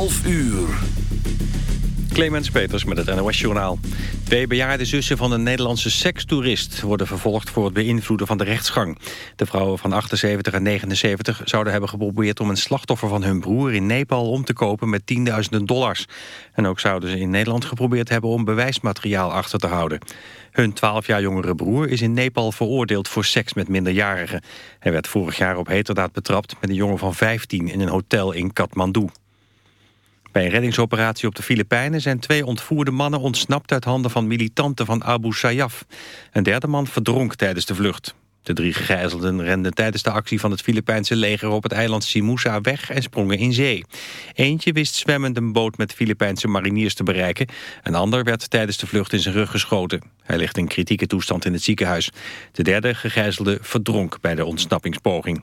11 uur. Clemens Peters met het NOS-journaal. Twee bejaarde zussen van een Nederlandse sekstoerist... worden vervolgd voor het beïnvloeden van de rechtsgang. De vrouwen van 78 en 79 zouden hebben geprobeerd... om een slachtoffer van hun broer in Nepal om te kopen met tienduizenden dollars. En ook zouden ze in Nederland geprobeerd hebben... om bewijsmateriaal achter te houden. Hun 12 jaar jongere broer is in Nepal veroordeeld voor seks met minderjarigen. Hij werd vorig jaar op heterdaad betrapt met een jongen van 15... in een hotel in Kathmandu. Bij een reddingsoperatie op de Filipijnen zijn twee ontvoerde mannen ontsnapt uit handen van militanten van Abu Sayyaf. Een derde man verdronk tijdens de vlucht. De drie gegijzelden renden tijdens de actie van het Filipijnse leger op het eiland Simusa weg en sprongen in zee. Eentje wist zwemmend een boot met Filipijnse mariniers te bereiken. Een ander werd tijdens de vlucht in zijn rug geschoten. Hij ligt in kritieke toestand in het ziekenhuis. De derde gegijzelde verdronk bij de ontsnappingspoging.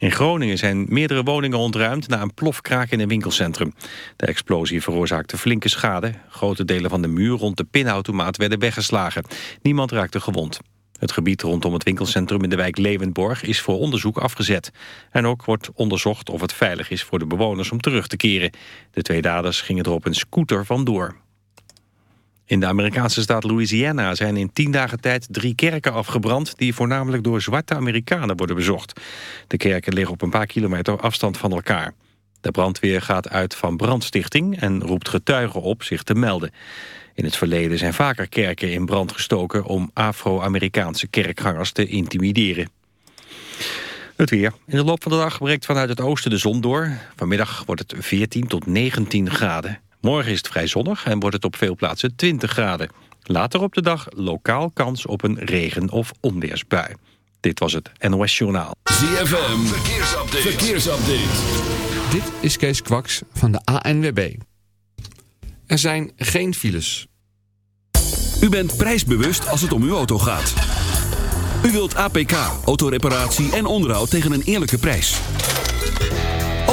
In Groningen zijn meerdere woningen ontruimd na een plofkraak in een winkelcentrum. De explosie veroorzaakte flinke schade. Grote delen van de muur rond de pinautomaat werden weggeslagen. Niemand raakte gewond. Het gebied rondom het winkelcentrum in de wijk Leeuwenborg is voor onderzoek afgezet. En ook wordt onderzocht of het veilig is voor de bewoners om terug te keren. De twee daders gingen er op een scooter vandoor. In de Amerikaanse staat Louisiana zijn in tien dagen tijd drie kerken afgebrand... die voornamelijk door zwarte Amerikanen worden bezocht. De kerken liggen op een paar kilometer afstand van elkaar. De brandweer gaat uit van brandstichting en roept getuigen op zich te melden. In het verleden zijn vaker kerken in brand gestoken... om Afro-Amerikaanse kerkgangers te intimideren. Het weer. In de loop van de dag breekt vanuit het oosten de zon door. Vanmiddag wordt het 14 tot 19 graden. Morgen is het vrij zonnig en wordt het op veel plaatsen 20 graden. Later op de dag lokaal kans op een regen- of onweersbui. Dit was het NOS Journaal. ZFM, verkeersupdate. verkeersupdate. Dit is Kees Kwaks van de ANWB. Er zijn geen files. U bent prijsbewust als het om uw auto gaat. U wilt APK, autoreparatie en onderhoud tegen een eerlijke prijs.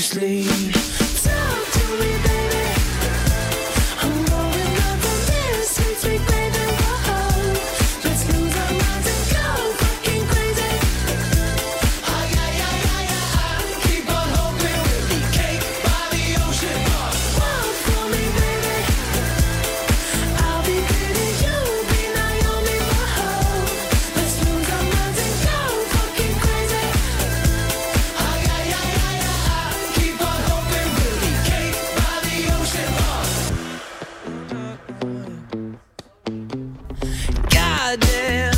strangely idea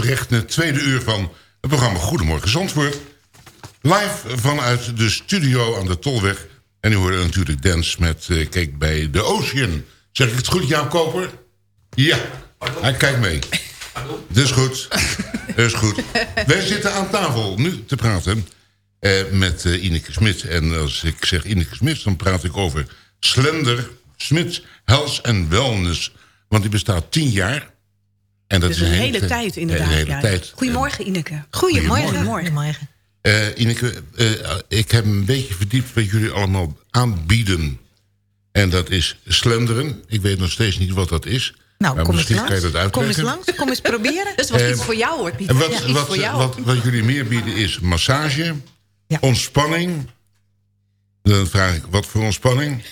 terecht in het tweede uur van het programma Goedemorgen Zandvoort. Live vanuit de studio aan de Tolweg. En u hoorde natuurlijk Dance met eh, Kijk bij de Ocean. Zeg ik het goed, Jaap Koper? Ja, hij kijkt mee. Dat is goed. Dat is goed. Wij zitten aan tafel nu te praten eh, met eh, Ineke Smit. En als ik zeg Ineke Smit, dan praat ik over Slender Smits Health and Wellness. Want die bestaat tien jaar. En dat Dus is een een hele tijd inderdaad. Een hele ja. tijd. Goedemorgen Ineke. Goedemorgen. Goedemorgen. Eh, Ineke, eh, ik heb een beetje verdiept wat jullie allemaal aanbieden. En dat is slenderen. Ik weet nog steeds niet wat dat is. Nou, maar kom eens langs. kan je dat Kom eens langs, kom eens proberen. Dat was Eh, iets voor jou hoor, Piet. En wat, Ja, iets wat, voor jou. wat, wat jullie meer bieden is massage, ontspanning. Dan vraag ik, wat voor ontspanning?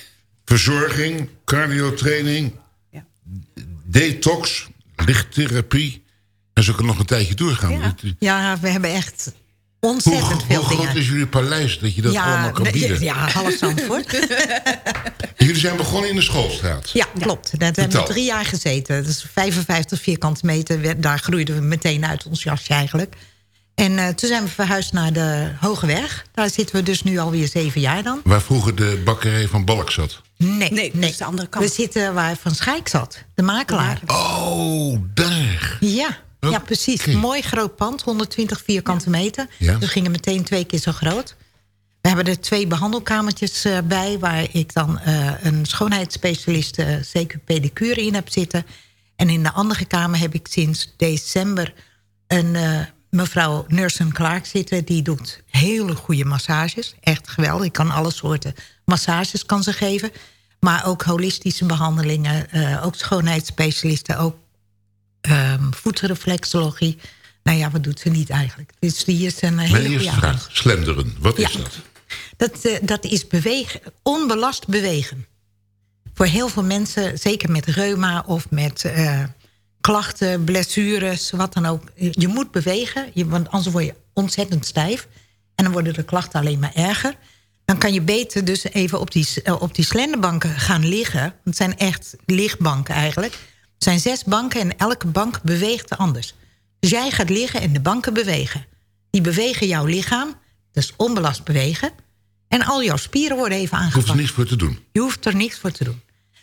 Verzorging, cardiotraining, detox, lichttherapie. En zo kan nog een tijdje doorgaan. Ja, we hebben echt Hoe, ontzettend hoe veel groot dingen. is jullie paleis dat je dat allemaal kan bieden? Ja, half Zandvoort. Jullie zijn begonnen in de schoolstraat. Ja, klopt. Dat hebben we drie jaar gezeten. Dat is 55 vierkante meter. Daar groeiden we meteen uit ons jasje eigenlijk. En eh, toen zijn we verhuisd naar de Hoge Weg. Daar zitten we dus nu alweer zeven jaar dan. Waar vroeger de bakkerij van Balk zat. Nee, nee, de andere kant. We zitten waar Van Schijk zat, de makelaar. Oh, daar. Ja, ja precies. Mooi groot pand, 120 vierkante meter. Ja. We gingen meteen twee keer zo groot. We hebben er twee behandelkamertjes eh, bij... waar ik dan eh, een schoonheidsspecialist, eh CQ pedicure in heb zitten. En in de andere kamer heb ik sinds december... een eh, mevrouw Nursen Clark zitten. Die doet hele goede massages. Echt geweldig. Ik kan alle soorten massages kan ze geven. Maar ook holistische behandelingen. eh, ook schoonheidsspecialisten. Ook ehm, voetreflexologie. Nou ja, wat doet ze niet eigenlijk? Dus die is een hele goede eerste vraag. Slenderen. Wat is dat? Dat, eh, dat is bewegen, onbelast bewegen. Voor heel veel mensen, zeker met reuma of met eh, klachten, blessures, wat dan ook. Je moet bewegen, je, want anders word je ontzettend stijf. En dan worden de klachten alleen maar erger. Dan kan je beter dus even op die, eh, op die slenderbanken gaan liggen. Want Het zijn echt lichtbanken eigenlijk. Het zijn zes banken en elke bank beweegt anders. Dus jij gaat liggen en de banken bewegen. Die bewegen jouw lichaam, dus onbelast bewegen. En al jouw spieren worden even Je hoeft aangepakt. er niks voor te doen. Je hoeft er niks voor te doen.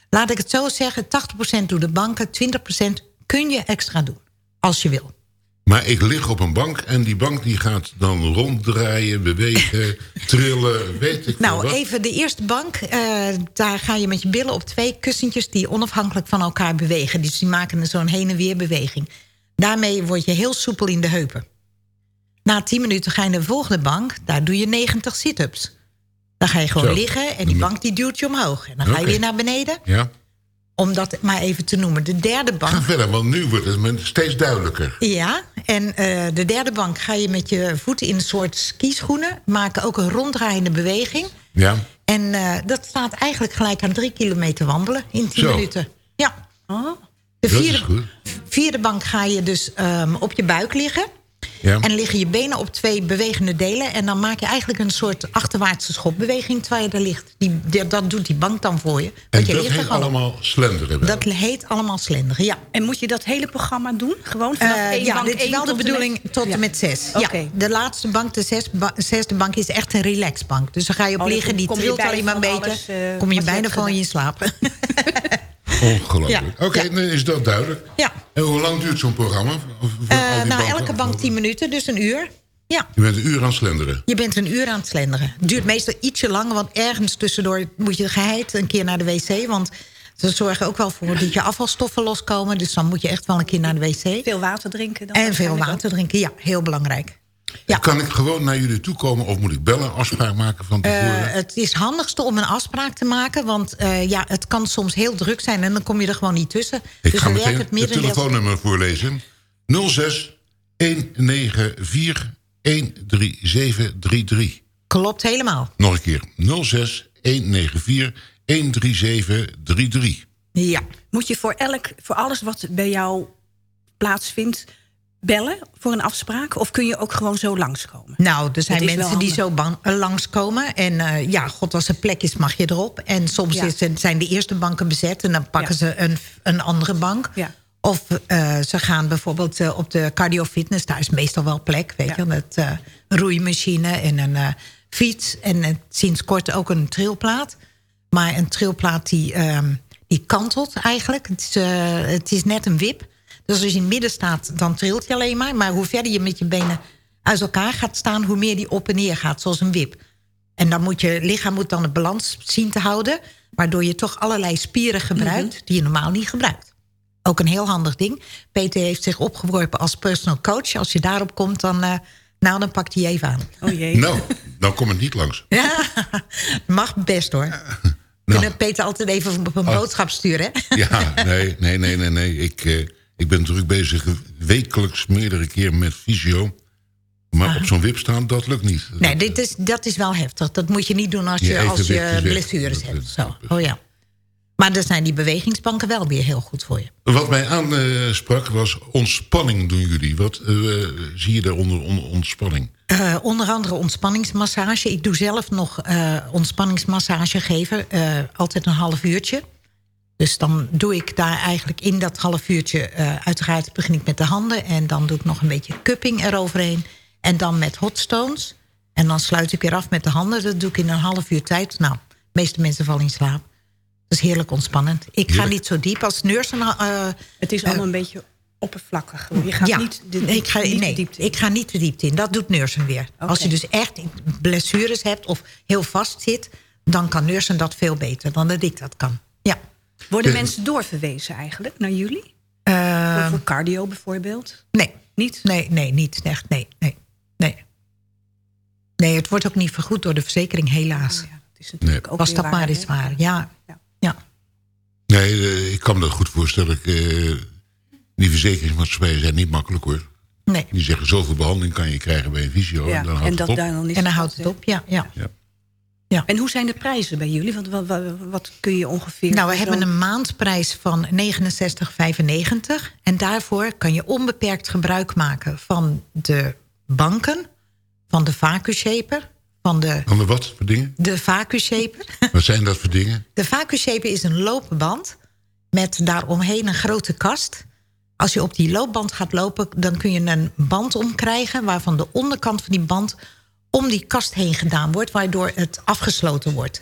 Laat ik het zo zeggen, 80% doen de banken, 20% kun je extra doen. Als je wil. Maar ik lig op een bank en die bank die gaat dan ronddraaien, bewegen, trillen, weet ik Nou, wat. even de eerste bank. eh, daar ga je met je billen op twee kussentjes... die onafhankelijk van elkaar bewegen. Dus die maken zo'n heen en weer beweging. Daarmee word je heel soepel in de heupen. Na 10 minuten ga je naar de volgende bank. Daar doe je 90 sit-ups. Dan ga je gewoon Zo. liggen en die bank die duwt je omhoog. En dan ga je weer naar beneden. Ja, Om dat maar even te noemen. De derde bank... ga verder, want nu wordt het me steeds duidelijker. Ja, en eh, de derde bank ga je met je voeten in een soort skischoenen... maken ook een ronddraaiende beweging. Ja, En eh, dat staat eigenlijk gelijk aan drie kilometer wandelen in tien Zo. minuten. Ja. De dat is vierde, vierde bank ga je dus ehm, op je buik liggen. Ja. En liggen je benen op twee bewegende delen. En dan maak je eigenlijk een soort achterwaartse schopbeweging terwijl je er ligt. Die, die- dat doet die bank dan voor je. En je dat ligt heet allemaal slenderen. Dat heet allemaal slenderen, ja. En moet je dat hele programma doen? Gewoon vanaf Eh, één ja, bank dit is wel de bedoeling met- tot Ja. en met zes. Oké. Ja, de laatste bank, de zes ba- zesde bank, is echt een relaxbank. Dus dan ga je op Oh, liggen, die trilt alleen maar een beetje. alles, eh, kom je bijna hebt van je slaap. Ongelooflijk. Ja. Oké, dan is dat duidelijk. ja. En hoe lang duurt zo'n programma? Eh, nou, banken? elke bank 10 minuten, dus een uur. Ja, Je bent een uur aan het slenderen. je bent een uur aan het slenderen. Het duurt meestal ietsje langer, want ergens tussendoor moet je geheid een keer naar de wc. Want ze zorgen ook wel voor dat je afvalstoffen loskomen. Dus dan moet je echt wel een keer naar de wc. Veel water drinken. Dan En veel water drinken, ja, heel belangrijk. Kan ik gewoon naar jullie toe komen of moet ik bellen, afspraak maken van tevoren? Eh, het is handigste om een afspraak te maken. Want eh, ja, het kan soms heel druk zijn en dan kom je er gewoon niet tussen. ik dus ga werken meteen het het telefoonnummer voorlezen. 06 194 13733. Klopt helemaal. Nog een keer. 06 194 13733. Ja. Moet je voor, elk, voor alles wat bij jou plaatsvindt bellen voor een afspraak? Of kun je ook gewoon zo langskomen? Nou, er zijn mensen die zo bang, eh, langskomen. En eh, ja, god, als er plek is, mag je erop. En soms Ja. is, het- zijn de eerste banken bezet... en dan pakken Ja. ze een, een andere bank. Ja. Of eh, ze gaan bijvoorbeeld eh, op de cardio fitness. Daar is meestal wel plek, weet je. Met eh roeimachine en een eh, fiets. En eh, sinds kort ook een trilplaat. Maar een trilplaat die, ehm, die kantelt eigenlijk. Het is, eh, het is net een wip. Dus als je in het midden staat, dan trilt je alleen maar. Maar hoe verder je met je benen uit elkaar gaat staan... hoe meer die op en neer gaat, zoals een wip. En dan moet je lichaam moet dan de balans zien te houden... waardoor je toch allerlei spieren gebruikt... die je normaal niet gebruikt. Ook een heel handig ding. Peter heeft zich opgeworpen als personal coach. Als je daarop komt, dan, eh, nou, dan pakt hij je even aan. Oh jee. Nou, dan kom ik niet langs. Ja, mag best hoor. Nou. Kunnen Peter altijd even op een boodschap sturen. hè? Ja, nee, nee, nee, nee. nee. Ik, eh, ik ben druk bezig wekelijks meerdere keer met fysio. Maar op zo'n wip staan, dat lukt niet. Nee, dit is, dat is wel heftig. Dat moet je niet doen als Je je, als je blessures hebt. dat- Zo. Oh ja. Maar dan zijn die bewegingsbanken wel weer heel goed voor je. Wat mij aansprak was ontspanning doen jullie. Wat eh, zie je daaronder onder ontspanning? Eh, onder andere ontspanningsmassage. Ik doe zelf nog eh, ontspanningsmassage geven. eh, altijd een half uurtje. Dus dan doe ik daar eigenlijk in dat half uurtje... eh, uiteraard begin ik met de handen... en dan doe ik nog een beetje cupping eroverheen. En dan met hot stones. En dan sluit ik weer af met de handen. Dat doe ik in een half uur tijd. Nou, de meeste mensen vallen in slaap. Dat is heerlijk ontspannend. Ik ga Heerlijk. niet zo diep als nurse. eh, Het is allemaal een beetje oppervlakkig. Je gaat ja, niet de, nee, ik ga, niet de nee, diepte. ik ga niet de diepte in. Dat doet nursen weer. Als je dus echt blessures hebt of heel vast zit... dan kan nursen dat veel beter dan dat ik dat kan. Ja. Worden Ja. mensen doorverwezen eigenlijk naar jullie? Eh, Voor- cardio bijvoorbeeld? nee, Niet? nee, nee, niet echt. Nee, nee, nee. Nee, het wordt ook niet vergoed door de verzekering, helaas. Oh Ja, dat is natuurlijk ook Was dat maar waar, eens hè? waar. Ja, Ja. ja. Nee, eh, ik kan me dat goed voorstellen. Ik, eh, die verzekeringsmaatschappijen zijn niet makkelijk hoor. Nee. Die zeggen zoveel behandeling kan je krijgen bij een visio. Ja, en dan houdt en het dat op. daar dan is En dan houdt het op, ja. Ja. En hoe zijn de prijzen bij jullie? Want wat, wat, wat kun je ongeveer... Nou, we hebben een maandprijs van 69,95. En daarvoor kan je onbeperkt gebruik maken van de banken, van de vacuumshaper, van de, Van de wat voor dingen? de vacuumshaper. Wat zijn dat voor dingen? De vacuumshaper is een loopband met daaromheen een grote kast. Als je op die loopband gaat lopen, dan kun je een band omkrijgen... waarvan de onderkant van die band om die kast heen gedaan wordt... waardoor het afgesloten wordt.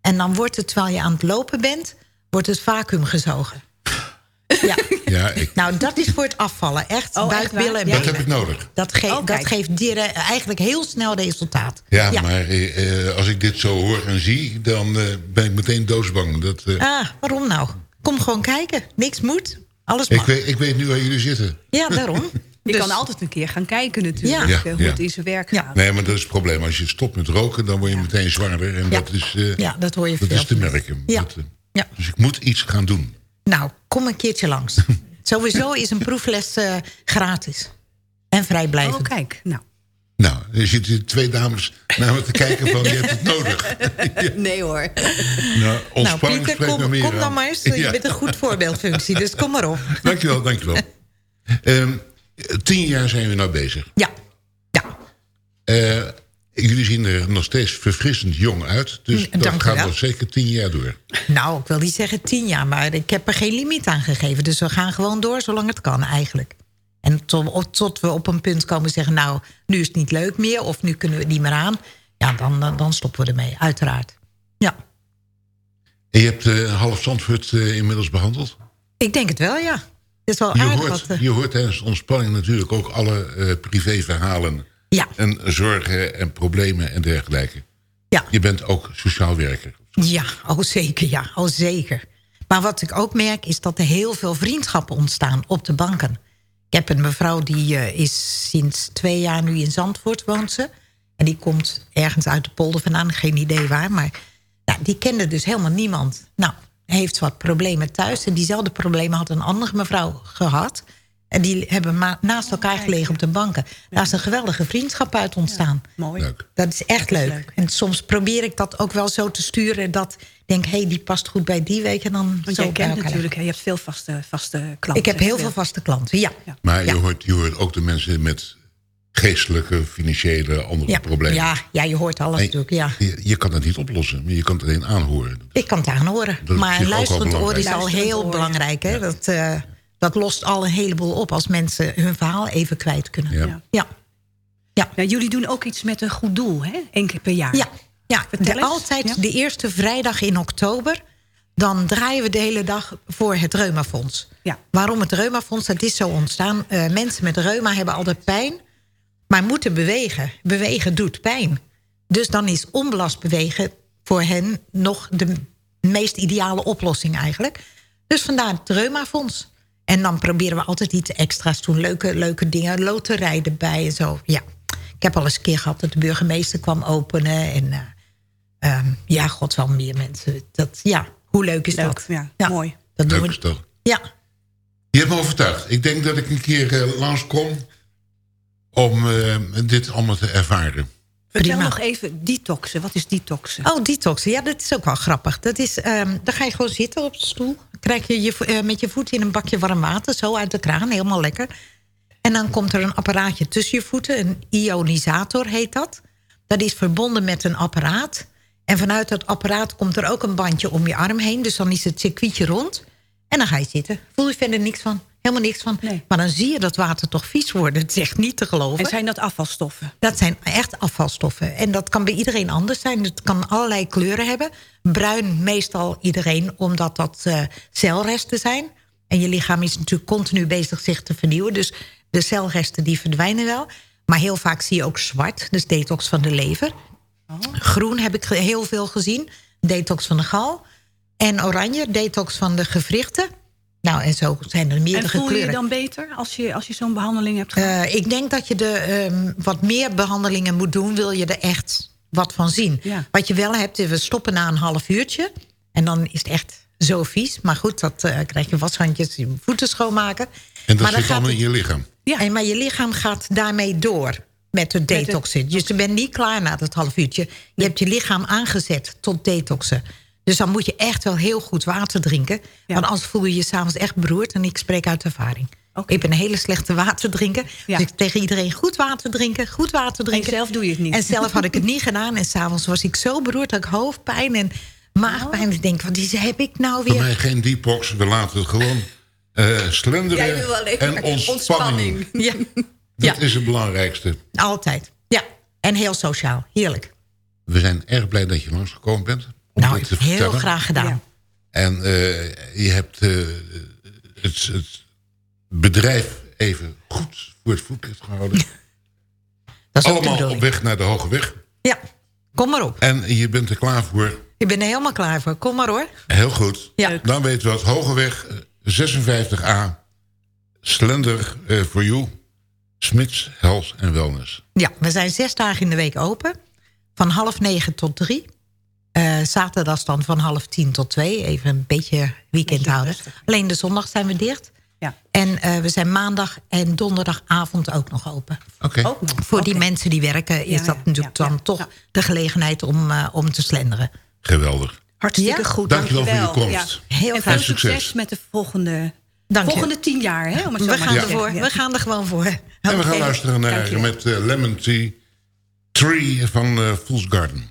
En dan wordt het, terwijl je aan het lopen bent... wordt het vacuüm gezogen. Ja. Ja, ik, Nou, dat is voor het afvallen. Echt, Oh, en dat heb ik nodig. Dat, ge- Oh, dat geeft dieren eigenlijk heel snel resultaat. Ja, maar eh, als ik dit zo hoor en zie, dan eh, ben ik meteen doodsbang. Dat, eh, Ah, waarom nou? Kom gewoon kijken. Niks moet. Alles ik, mag. weet, ik weet nu waar jullie zitten. Ja, daarom. Je Dus- kan altijd een keer gaan kijken natuurlijk, Ja. eh, hoe het in zijn werk gaat. Nee, maar dat is het probleem. Als je stopt met roken, dan word je meteen zwaarder. En Ja. dat is, eh, Ja, dat hoor je dat veel. is te merken. Dat, eh, Ja. Dus ik moet iets gaan doen. Nou, kom een keertje langs. Sowieso is een proefles gratis. En vrijblijvend. Oh, kijk. Nou. Nou, er zitten twee dames naar me te kijken van, je hebt het nodig. Nee hoor. Nou, Nou, ontspanning Pieter, kom, meer kom dan maar eens. Je bent een goed voorbeeldfunctie, dus kom maar op. Dankjewel, dankjewel. Ehm tien jaar zijn we nou bezig. Ja. Eh, jullie zien er nog steeds verfrissend jong uit. Dus Mm, dat gaat wel. nog zeker tien jaar door. Nou, ik wil niet zeggen tien jaar, maar ik heb er geen limiet aan gegeven. Dus we gaan gewoon door zolang het kan eigenlijk. En tot, tot we op een punt komen zeggen... nou, nu is het niet leuk meer of nu kunnen we het niet meer aan. Ja, dan, dan, dan stoppen we ermee, uiteraard. Ja, En je hebt eh, half Zandvoort eh, inmiddels behandeld. ik denk het wel, ja. Is wel Je hoort, wat... eh, je hoort tijdens de ontspanning natuurlijk ook alle eh, privéverhalen. Ja. En zorgen en problemen en dergelijke. Ja. Je bent ook sociaal werker. Ja, al zeker, ja, al zeker. Maar wat ik ook merk is dat er heel veel vriendschappen ontstaan op de banken. Ik heb een mevrouw die eh, is sinds twee jaar nu in Zandvoort woont ze. En die komt ergens uit de polder vandaan, geen idee waar. Maar nou, die kende dus helemaal niemand. Nou, heeft wat problemen thuis. En diezelfde problemen had een andere mevrouw gehad. En die hebben naast elkaar gelegen op de banken. Daar is een geweldige vriendschap uit ontstaan. Mooi. Leuk. Dat is echt Dat is leuk. leuk. En soms probeer ik dat ook wel zo te sturen... dat ik denk, hé, hey, die past goed bij die week. En dan Want zo jij bij kent elkaar natuurlijk, hè, je hebt veel vaste, vaste klanten. Ik heb heel veel vaste klanten, ja. Maar Ja. je, hoort, je hoort ook de mensen met geestelijke, financiële, andere Ja. problemen. Ja, ja, je hoort alles En natuurlijk, ja. Je, je kan het niet oplossen, maar je kan het alleen aanhoren. Ik kan het aanhoren. Maar luisterend oor is al heel belangrijk. Hè? Dat, eh, dat lost al een heleboel op als mensen hun verhaal even kwijt kunnen. Ja. Ja. Ja, Ja, jullie doen ook iets met een goed doel, hè? Eén keer per jaar. ja, ja. De, altijd Ja. de eerste vrijdag in oktober... dan draaien we de hele dag voor het Reumafonds. Ja. Waarom het Reumafonds? Dat is zo ontstaan. Eh, mensen met reuma hebben altijd pijn, maar moeten bewegen. Bewegen doet pijn. Dus dan is onbelast bewegen voor hen nog de meest ideale oplossing eigenlijk. Dus vandaar het Reumafonds. En dan proberen we altijd iets extra's te doen. Leuke, leuke dingen, loterij erbij en zo. Ja. Ik heb al eens een keer gehad dat de burgemeester kwam openen. En eh, ehm, ja, god wel meer mensen. Dat, ja, hoe leuk is Leuk, dat? ja, mooi. Dat doen Leuk we. is toch? Ja, Je hebt me overtuigd. Ik denk dat ik een keer eh, langskom om eh, dit allemaal te ervaren. Vertel Prima. nog even detoxen. Wat is detoxen? Oh, detoxen. Ja, dat is ook wel grappig. Dat is, ehm, dan ga je gewoon zitten op de stoel. Krijg je, je eh, met je voeten in een bakje warm water. Zo uit de kraan, helemaal lekker. En dan komt er een apparaatje tussen je voeten. Een ionisator heet dat. Dat is verbonden met een apparaat. En vanuit dat apparaat komt er ook een bandje om je arm heen. Dus dan is het circuitje rond. En dan ga je zitten. Voel je verder niks van. Helemaal niks van. Nee. Maar dan zie je dat water toch vies worden. Het is echt niet te geloven. En zijn dat afvalstoffen? Dat zijn echt afvalstoffen. En dat kan bij iedereen anders zijn. Het kan allerlei kleuren hebben. Bruin meestal iedereen, omdat dat eh, celresten zijn. En je lichaam is natuurlijk continu bezig zich te vernieuwen. Dus de celresten die verdwijnen wel. Maar heel vaak zie je ook zwart, dus detox van de lever. Groen heb ik heel veel gezien, detox van de gal. En oranje, detox van de gewrichten. Nou, en zo zijn er meerdere En voel je kleuren. je dan beter als je, als je zo'n behandeling hebt gehad? Eh, ik denk dat je de, ehm, wat meer behandelingen moet doen... wil je er echt wat van zien. Ja. Wat je wel hebt, is we stoppen na een half uurtje... en dan is het echt zo vies. Maar goed, dat eh, krijg je washandjes, je voeten schoonmaken. En dat maar dan zit allemaal gaat in je lichaam. En, maar je lichaam gaat daarmee door met het detoxen. Dus je bent niet klaar na dat half uurtje. Je hebt je lichaam aangezet tot detoxen. Dus dan moet je echt wel heel goed water drinken. Want anders voel je je s'avonds echt beroerd. En ik spreek uit ervaring. Ik ben een hele slechte waterdrinker. Dus ik tegen iedereen goed water drinken, goed water drinken. zelf doe je het niet. En zelf had ik het niet gedaan. En s'avonds was ik zo beroerd dat ik hoofdpijn en maagpijn. Oh. Ik denk, wat is, heb ik nou Voor weer? mij geen detox, we laten het gewoon eh slenderen en ontspanning. Ja, Dat is het belangrijkste. altijd. Ja, en heel sociaal. Heerlijk. We zijn erg blij dat je langsgekomen bent. Om Nou, heel vertellen. graag gedaan. En eh, je hebt eh, het, het bedrijf even goed voor het voetlicht gehouden. Dat is Allemaal op weg naar de Hoge Weg. Ja, kom maar op. En je bent er klaar voor. Ik ben er helemaal klaar voor. Kom maar hoor. Heel goed. Ja. Dan weten we het. Hogeweg eh, 56A. Slender eh, for you. Smits, Health en Wellness. Ja, we zijn zes dagen in de week open. Van half negen tot drie. Eh zaterdags dan van half tien tot twee. Even een beetje weekend houden. Alleen de zondag zijn we dicht. Ja. En eh, we zijn maandag en donderdagavond ook nog open. Oké. Voor die mensen die werken is Ja, dat ja, natuurlijk dan toch de gelegenheid om, eh, om te slenderen. Geweldig. Hartstikke Ja? goed, Dankjewel dankjewel. voor je komst. Ja. Heel en veel succes. succes. met de volgende, Dank je. volgende tien jaar. Hè, om het zo We gaan ervoor. We gaan er gewoon voor. En we gaan luisteren naar Dankjewel. met Lemon Tea Tree van Fool's Garden.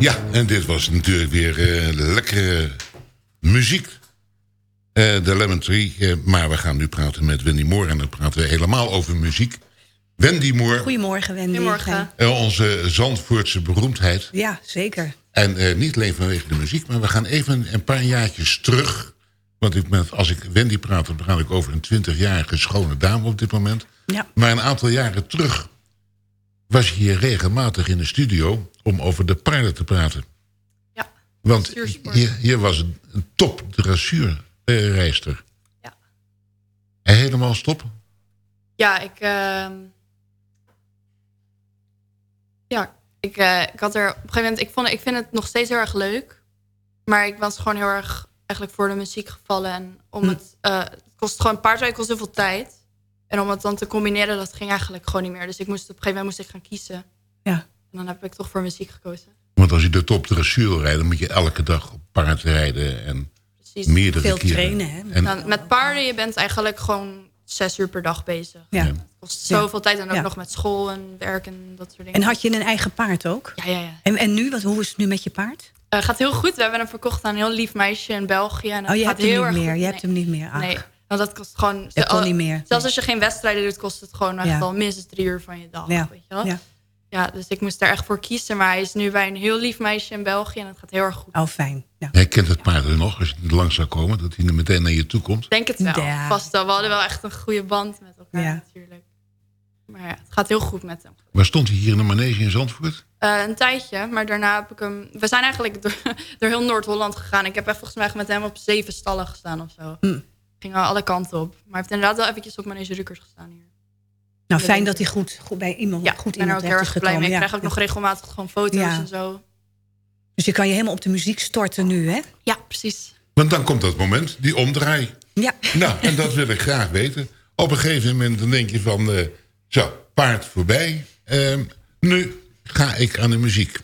Ja, en dit was natuurlijk weer eh, lekkere muziek. Eh, de Lemon Tree. eh, maar we gaan nu praten met Wendy Moore. En dan praten we helemaal over muziek. Wendy Moore. Goedemorgen, Wendy. Goedemorgen. eh, onze Zandvoortse beroemdheid. Ja, zeker. En eh, niet alleen vanwege de muziek, maar we gaan even een paar jaartjes terug. Want ik ben, als ik Wendy praat, dan praat ik over een 20-jarige schone dame op dit moment. Ja. Maar een aantal jaren terug was je hier regelmatig in de studio om over de paarden te praten. Ja, Want hier, hier was een, een top dressuurrijster. Ja. En helemaal stop? Ja, ik... ehm, ja, ik, eh, ik had er op een gegeven moment... Ik, vond, ik vind het nog steeds heel erg leuk. Maar ik was gewoon heel erg eigenlijk voor de muziek gevallen. En om Hm. het... eh, het kost gewoon een paardrijden kost heel veel tijd. En om het dan te combineren, dat ging eigenlijk gewoon niet meer. Dus ik moest, op een gegeven moment moest ik gaan kiezen. Ja. En dan heb ik toch voor muziek gekozen. Want als je de top dressuur wil rijden, moet je elke dag op paard rijden. En Precies. meerdere Veel keren. trainen, hè? En, Nou, met paarden, je bent eigenlijk gewoon zes uur per dag bezig. Ja. Het kost zoveel tijd en ook Ja. nog met school en werk en dat soort dingen. En had je een eigen paard ook? Ja, ja, ja. En, en nu, wat, hoe is het nu met je paard? Eh, gaat heel goed. We hebben hem verkocht aan een heel lief meisje in België. En Oh, je gaat hebt hem niet erg meer. goed. Je Nee. hebt hem niet meer. Ach. Nee, want dat kost gewoon... Dat kon al- niet meer. Zelfs als je geen wedstrijden doet, kost het gewoon echt Ja. wel minstens drie uur van je dag. Ja. Weet je wel? Ja. Ja. dus ik moest daar echt voor kiezen. Maar hij is nu bij een heel lief meisje in België en het gaat heel erg goed. Oh, fijn. Ja. Jij kent het paard er nog, als je er langs zou komen, dat hij er meteen naar je toe komt. Ik denk het wel. Ja. Vast wel. We hadden wel echt een goede band met elkaar Ja. natuurlijk. Maar ja, het gaat heel goed met hem. Waar stond hij hier in de manege in Zandvoort? Eh, een tijdje, maar daarna heb ik hem... We zijn eigenlijk door, door heel Noord-Holland gegaan. Ik heb even volgens mij met hem op zeven stallen gestaan of zo. Hm. Ging al alle kanten op. Maar hij heeft inderdaad wel eventjes op mijn Rukers gestaan hier. Nou, fijn dat hij goed, goed bij iemand, Ja, goed ik ben er iemand ook heel terecht is erg blij mee. Ik Ja. krijg ook nog regelmatig gewoon foto's Ja. en zo. Dus je kan je helemaal op de muziek storten nu, hè? Ja, precies. Want dan komt dat moment, die omdraai. Ja. Nou, en dat wil ik graag weten. Op een gegeven moment dan denk je van... eh, zo, paard voorbij. Ehm, nu ga ik aan de muziek.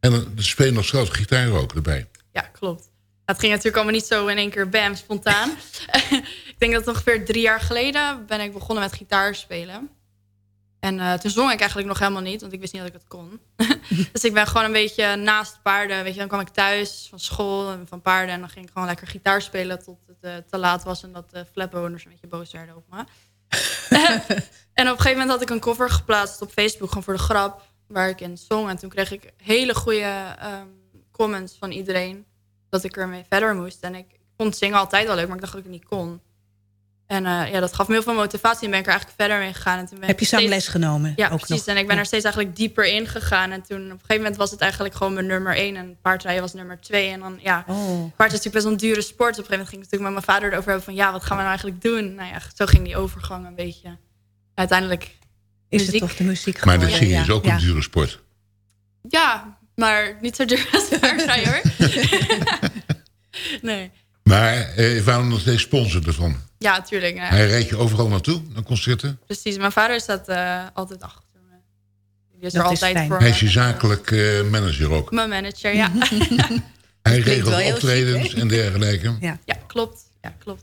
En dan speel je nog zelfs gitaar ook erbij. Ja, klopt. Het ging natuurlijk allemaal niet zo in één keer bam, spontaan. ik denk dat ongeveer drie jaar geleden ben ik begonnen met gitaar spelen. En eh, toen zong ik eigenlijk nog helemaal niet, want ik wist niet dat ik het kon. dus ik ben gewoon een beetje naast paarden. Weet je, dan kwam ik thuis van school en van paarden. En dan ging ik gewoon lekker gitaar spelen tot het eh, te laat was. En dat de flatbewoners een beetje boos werden op me. en op een gegeven moment had ik een cover geplaatst op Facebook, gewoon voor de grap. Waar ik in zong. En toen kreeg ik hele goede ehm, comments van iedereen. Dat ik ermee verder moest. En ik vond zingen altijd al leuk, maar ik dacht dat ik het niet kon. En eh, ja, dat gaf me heel veel motivatie. En ben ik er eigenlijk verder mee gegaan. En toen ben Heb je steeds- zangles genomen? Ja, ook precies. nog? En ik ben er steeds eigenlijk dieper in gegaan. En toen op een gegeven moment was het eigenlijk gewoon mijn nummer één. En paardrijden was nummer twee. En dan ja, Oh. paard is natuurlijk best wel een dure sport. Op een gegeven moment ging ik natuurlijk met mijn vader erover hebben van... ja, wat gaan we nou eigenlijk doen? Nou ja, zo ging die overgang een beetje. Uiteindelijk Is muziek. het toch de muziek Maar de geworden, zingen ja. is ook Ja. een dure sport. Ja, maar niet zo duur als paardrijden hoor. nee. Maar eh, waarom nog steeds sponsor ervan? Ja, tuurlijk. ja. Hij rijdt je overal naartoe, naar concerten. Precies, mijn vader staat eh, altijd achter me. Die is Dat er is altijd fijn. voor Hij is je zakelijk eh, manager ook. Mijn manager, ja. Hij wel regelt optredens en dergelijke. Ja. ja, klopt. Ja, klopt.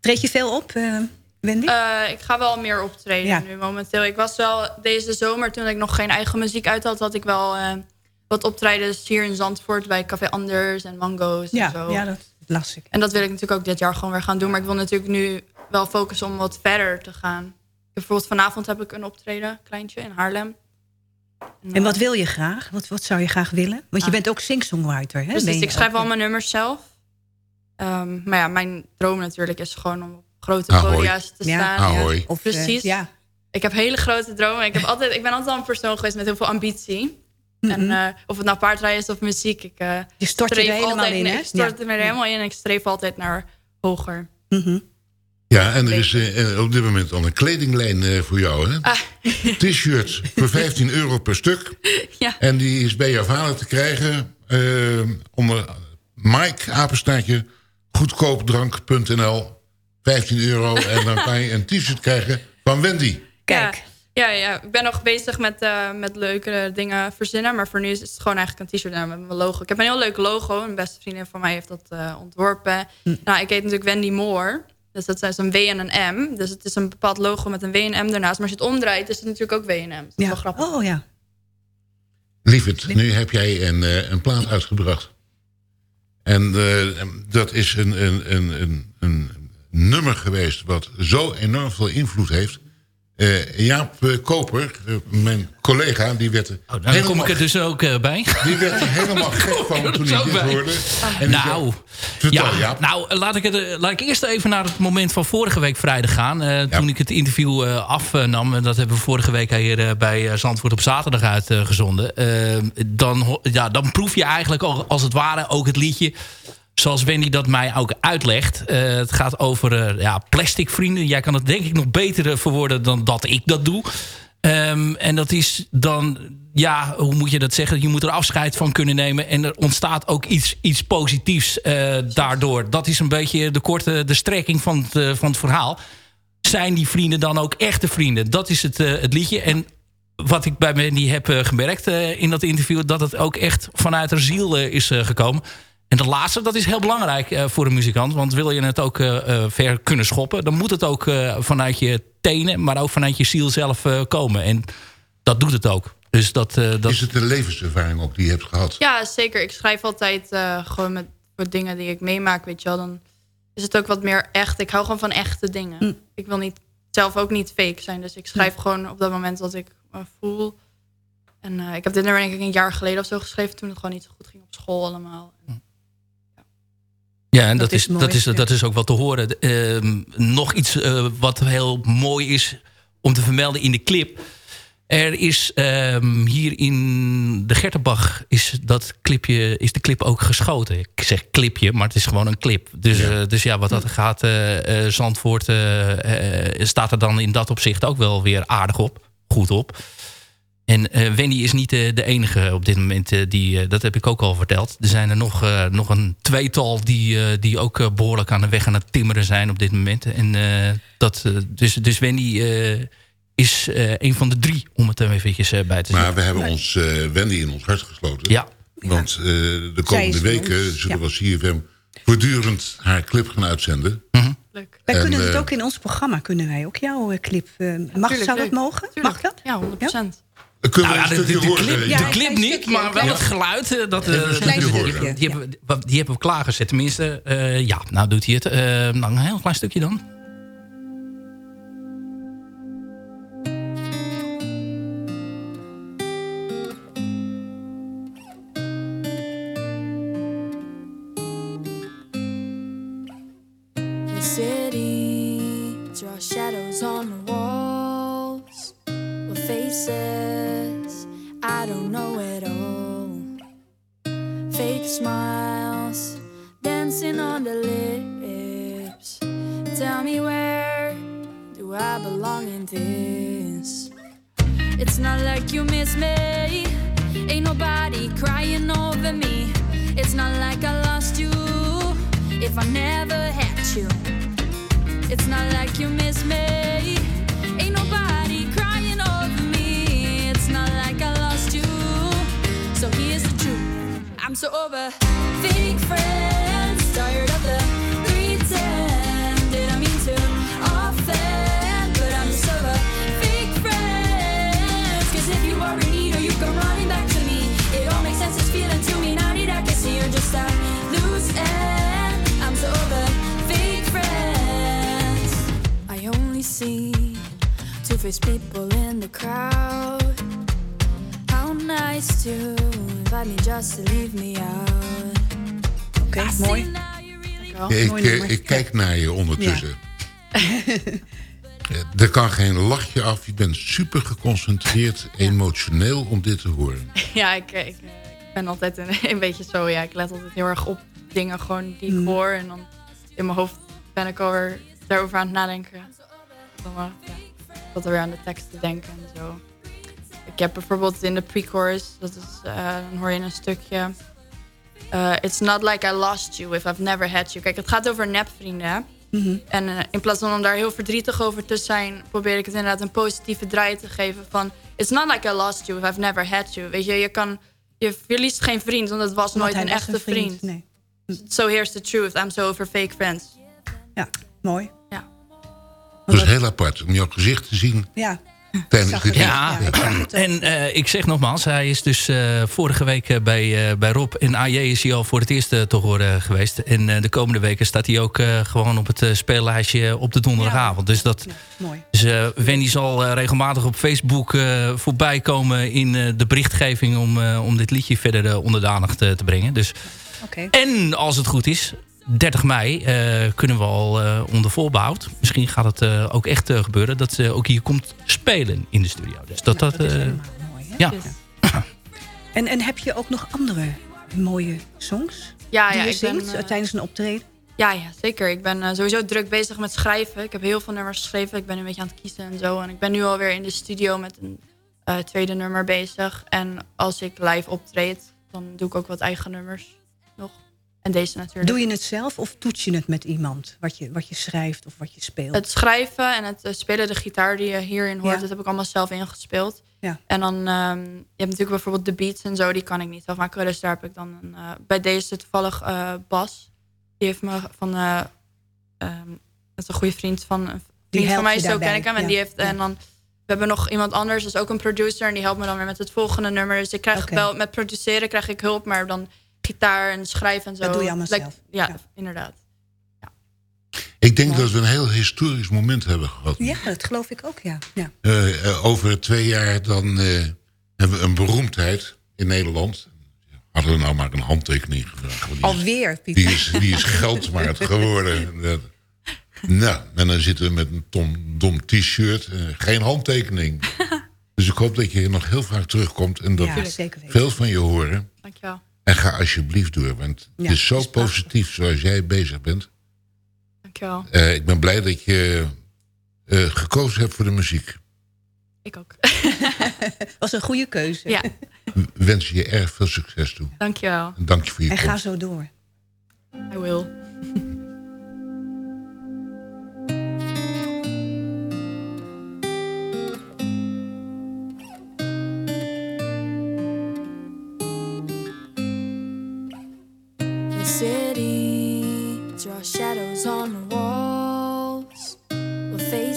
Treed je veel op, eh, Wendy? Eh, ik ga wel meer optreden Ja. nu momenteel. Ik was wel deze zomer, toen ik nog geen eigen muziek uit had... had ik wel eh, wat optredens hier in Zandvoort... bij Café Anders en Mango's en ja, zo. ja, dat las ik. En dat wil ik natuurlijk ook dit jaar gewoon weer gaan doen. Maar ik wil natuurlijk nu wel focussen om wat verder te gaan. Ik heb bijvoorbeeld vanavond heb ik een optreden, kleintje, in Haarlem. En wat wil je graag? Wat, wat zou je graag willen? Want je Ah. bent ook singsongwriter, hè? Dus, je ik schrijf ook, al mijn nummers zelf. Ehm, maar ja, mijn droom natuurlijk is gewoon om op grote Ahoy. podia's te Ja. staan. Ahoy. Of, eh, Precies. ja. Ik heb hele grote dromen. Ik, heb altijd, ik ben altijd al een persoon geweest met heel veel ambitie. En eh, of het nou paardrijden is of muziek. Ik, eh, Mhm. Je stort er streef helemaal altijd, in, hè? Ik stort Ja. me er helemaal in en ik streef altijd naar hoger. Mhm. Ja, en er is eh, op dit moment al een kledinglijn eh, voor jou. Hè? Ah, T-shirts voor 15 euro per stuk. ja. En die is bij jouw vader te krijgen onder Mike, apenstaartje, goedkoopdrank.nl. 15 euro en dan kan je een t-shirt krijgen van Wendy. Kijk. Ja, ja, ja, ik ben nog bezig met, eh, met leuke dingen verzinnen. Maar voor nu is het gewoon eigenlijk een t-shirt met mijn logo. Ik heb een heel leuk logo. Een beste vriendin van mij heeft dat eh, ontworpen. Hm. Nou, ik heet natuurlijk Wendy Moore. Dus dat is een W en een M. Dus het is een bepaald logo met een W en M ernaast. Maar als je het omdraait, is het natuurlijk ook W en M. Dat is Ja. wel grappig. Oh ja. Lieverd, nu heb jij een, eh, een plaat uitgebracht. En eh, dat is een, een, een, een, een nummer geweest wat zo enorm veel invloed heeft. Eh, Jaap eh, Koper, eh, mijn collega, die werd er Oh, Dan kom ik er dus ook bij. Die werd er helemaal gek van toen hij Zo dit hoorde. En die Nou, zei, ja, Jaap. nou laat, ik het, laat ik eerst even naar het moment van vorige week vrijdag gaan. Toen ik het interview afnam, en dat hebben we vorige week hier bij Zandvoort op zaterdag uitgezonden. dan, ja, dan proef je eigenlijk al, als het ware ook het liedje zoals Wendy dat mij ook uitlegt. Eh, het gaat over eh, ja, plastic vrienden. Jij kan het denk ik nog beter eh, verwoorden dan dat ik dat doe. Ehm, en dat is dan, ja, hoe moet je dat zeggen? Je moet er afscheid van kunnen nemen. En er ontstaat ook iets, iets positiefs daardoor. Dat is een beetje de korte de strekking van het, van het verhaal. Zijn die vrienden dan ook echte vrienden? Dat is het, het liedje. En wat ik bij Wendy heb gemerkt in dat interview... dat het ook echt vanuit haar ziel is gekomen. En dat laatste, dat is heel belangrijk eh, voor een muzikant. Want wil je het ook eh, eh, ver kunnen schoppen... dan moet het ook eh, vanuit je tenen... maar ook vanuit je ziel zelf eh, komen. En dat doet het ook. Dus dat, eh, dat... Is het een levenservaring ook die je hebt gehad? Ja, zeker. Ik schrijf altijd eh, gewoon met voor dingen die ik meemaak, weet je wel. Dan is het ook wat meer echt. Ik hou gewoon van echte dingen. Ik wil niet, zelf ook niet fake zijn. Dus ik schrijf gewoon op dat moment wat ik me voel. En eh, ik heb dit nummer denk ik een jaar geleden of zo geschreven... toen het gewoon niet zo goed ging op school allemaal. Ja, en dat, Dat is is, mooi, dat, is, ja. dat is ook wel te horen. Ehm, nog iets eh, wat heel mooi is om te vermelden in de clip. Er is ehm, hier in de Gertenbach is, dat clipje, is de clip ook geschoten. Ik zeg clipje, maar het is gewoon een clip. Dus ja, dus ja wat dat gaat, eh, eh, Zandvoort eh, eh, staat er dan in dat opzicht ook wel weer aardig op. Goed op. En eh, Wendy is niet de, de enige op dit moment. eh, die, eh, dat heb ik ook al verteld. Er zijn er nog, eh, nog een tweetal die, eh, die ook eh, behoorlijk aan de weg aan het timmeren zijn op dit moment. En, eh, dat, eh, dus, dus Wendy eh, is eh, een van de drie, om het er eventjes eh, bij te Maar zeggen. we hebben ons eh, Wendy in ons hart gesloten. Ja. Want eh, de komende weken ons, zullen ja. we als CFM voortdurend haar clip gaan uitzenden. Wij En, kunnen het eh, ook in ons programma, kunnen wij ook jouw eh, clip. eh, mag, Tuurlijk, zou dat leuk. mogen? Mag dat? Ja, 100 procent. Kunnen Nou ja, de, de, horen? clip, Ja, de clip niet, stukje, maar wel ja. het geluid. eh, Dat, eh, stukje die, hebben, we- die hebben we klaargezet. Tenminste, eh, ja, nou doet hij het. Eh, nou, een heel klein stukje dan. Eh, naar je ondertussen. Eh, Er kan geen lachje af. Je bent super geconcentreerd, emotioneel om dit te horen. Ja, ik, ik, ik ben altijd een, een beetje zo. Ja, ik let altijd heel erg op dingen gewoon die ik hoor. En dan in mijn hoofd ben ik alweer daarover aan het nadenken. Dan, eh, ja, wat er weer aan de tekst te denken en zo. Ik heb bijvoorbeeld in de pre-chorus, dat is, eh, dan hoor je een stukje. Eh, It's not like I lost you if I've never had you. Kijk, het gaat over nepvrienden. hè. En eh, in plaats van om daar heel verdrietig over te zijn, probeer ik het inderdaad een positieve draai te geven. Van, it's not like I lost you if I've never had you. Weet je, je kan, je verliest geen vriend, want het was Want nooit een echte een vriend, vriend. nee. So here's the truth, I'm so over fake friends. Ja, mooi. Dat is heel apart om jouw gezicht te zien. Ja. Ja, en eh, ik zeg nogmaals, hij is dus eh, vorige week eh, bij, eh, bij Rob en AJ is hij al voor het eerst te horen geweest. En eh, de komende weken staat hij ook eh, gewoon op het speellijstje op de donderdagavond. Dus dat, Mooi. dus eh, Wendy zal eh, regelmatig op Facebook eh, voorbij komen in eh, de berichtgeving om, eh, om dit liedje verder onder de aandacht eh, te brengen. Dus, Oké. En als het goed is, 30 mei eh, kunnen we al eh, onder voorbehoud. Misschien gaat het eh, ook echt gebeuren dat ze ook hier komt spelen in de studio. Dus dat dat... eh, ja. En, en heb je ook nog andere mooie songs Ja, die ja, je ben, zingt tijdens een optreden? Ja, ja, zeker. Ik ben sowieso druk bezig met schrijven. Ik heb heel veel nummers geschreven. Ik ben een beetje aan het kiezen en zo. En ik ben nu alweer in de studio met een eh, tweede nummer bezig. En als ik live optreed, dan doe ik ook wat eigen nummers. En deze natuurlijk. Doe je het zelf of toets je het met iemand? Wat je, wat je schrijft of wat je speelt? Het schrijven en het eh, spelen, de gitaar die je hierin hoort, Ja. dat heb ik allemaal zelf ingespeeld. Ja. En dan, ehm, je hebt natuurlijk bijvoorbeeld de beats en zo, die kan ik niet zelf maken. Dus daar heb ik dan een, eh, bij deze toevallig eh, Bas. Die heeft me van, eh ehm, dat is een goede vriend van, een vriend van helpt mij, zo ken ik hem. En ja. die heeft, en dan, we hebben nog iemand anders, dat is ook een producer. En die helpt me dan weer met het volgende nummer. Dus ik krijg wel, met produceren krijg ik hulp, maar dan gitaar en schrijven en zo. Dat doe je allemaal lijkt- zelf. Ja, inderdaad. Ik denk dat we een heel historisch moment hebben gehad. Ja, dat geloof ik ook, ja. ja. Eh, eh, over twee jaar dan eh, hebben we een beroemdheid in Nederland. Hadden we nou maar een handtekening gevraagd. is- Alweer, Pieter. Die is, die is geld waard geworden. Nou, en dan zitten we met een tom, dom t-shirt. geen handtekening. dus ik hoop dat je nog heel vaak terugkomt. En dat Ja, we veel van je horen. Dankjewel. En ga alsjeblieft door. Want Ja, het is zo is positief zoals jij bezig bent. Dankjewel. Eh, ik ben blij dat je eh, gekozen hebt voor de muziek. Ik ook. was een goede keuze. Ja, We wensen je erg veel succes toe. dankjewel. En dank je voor je En ga komst. zo door. I will.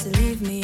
To leave me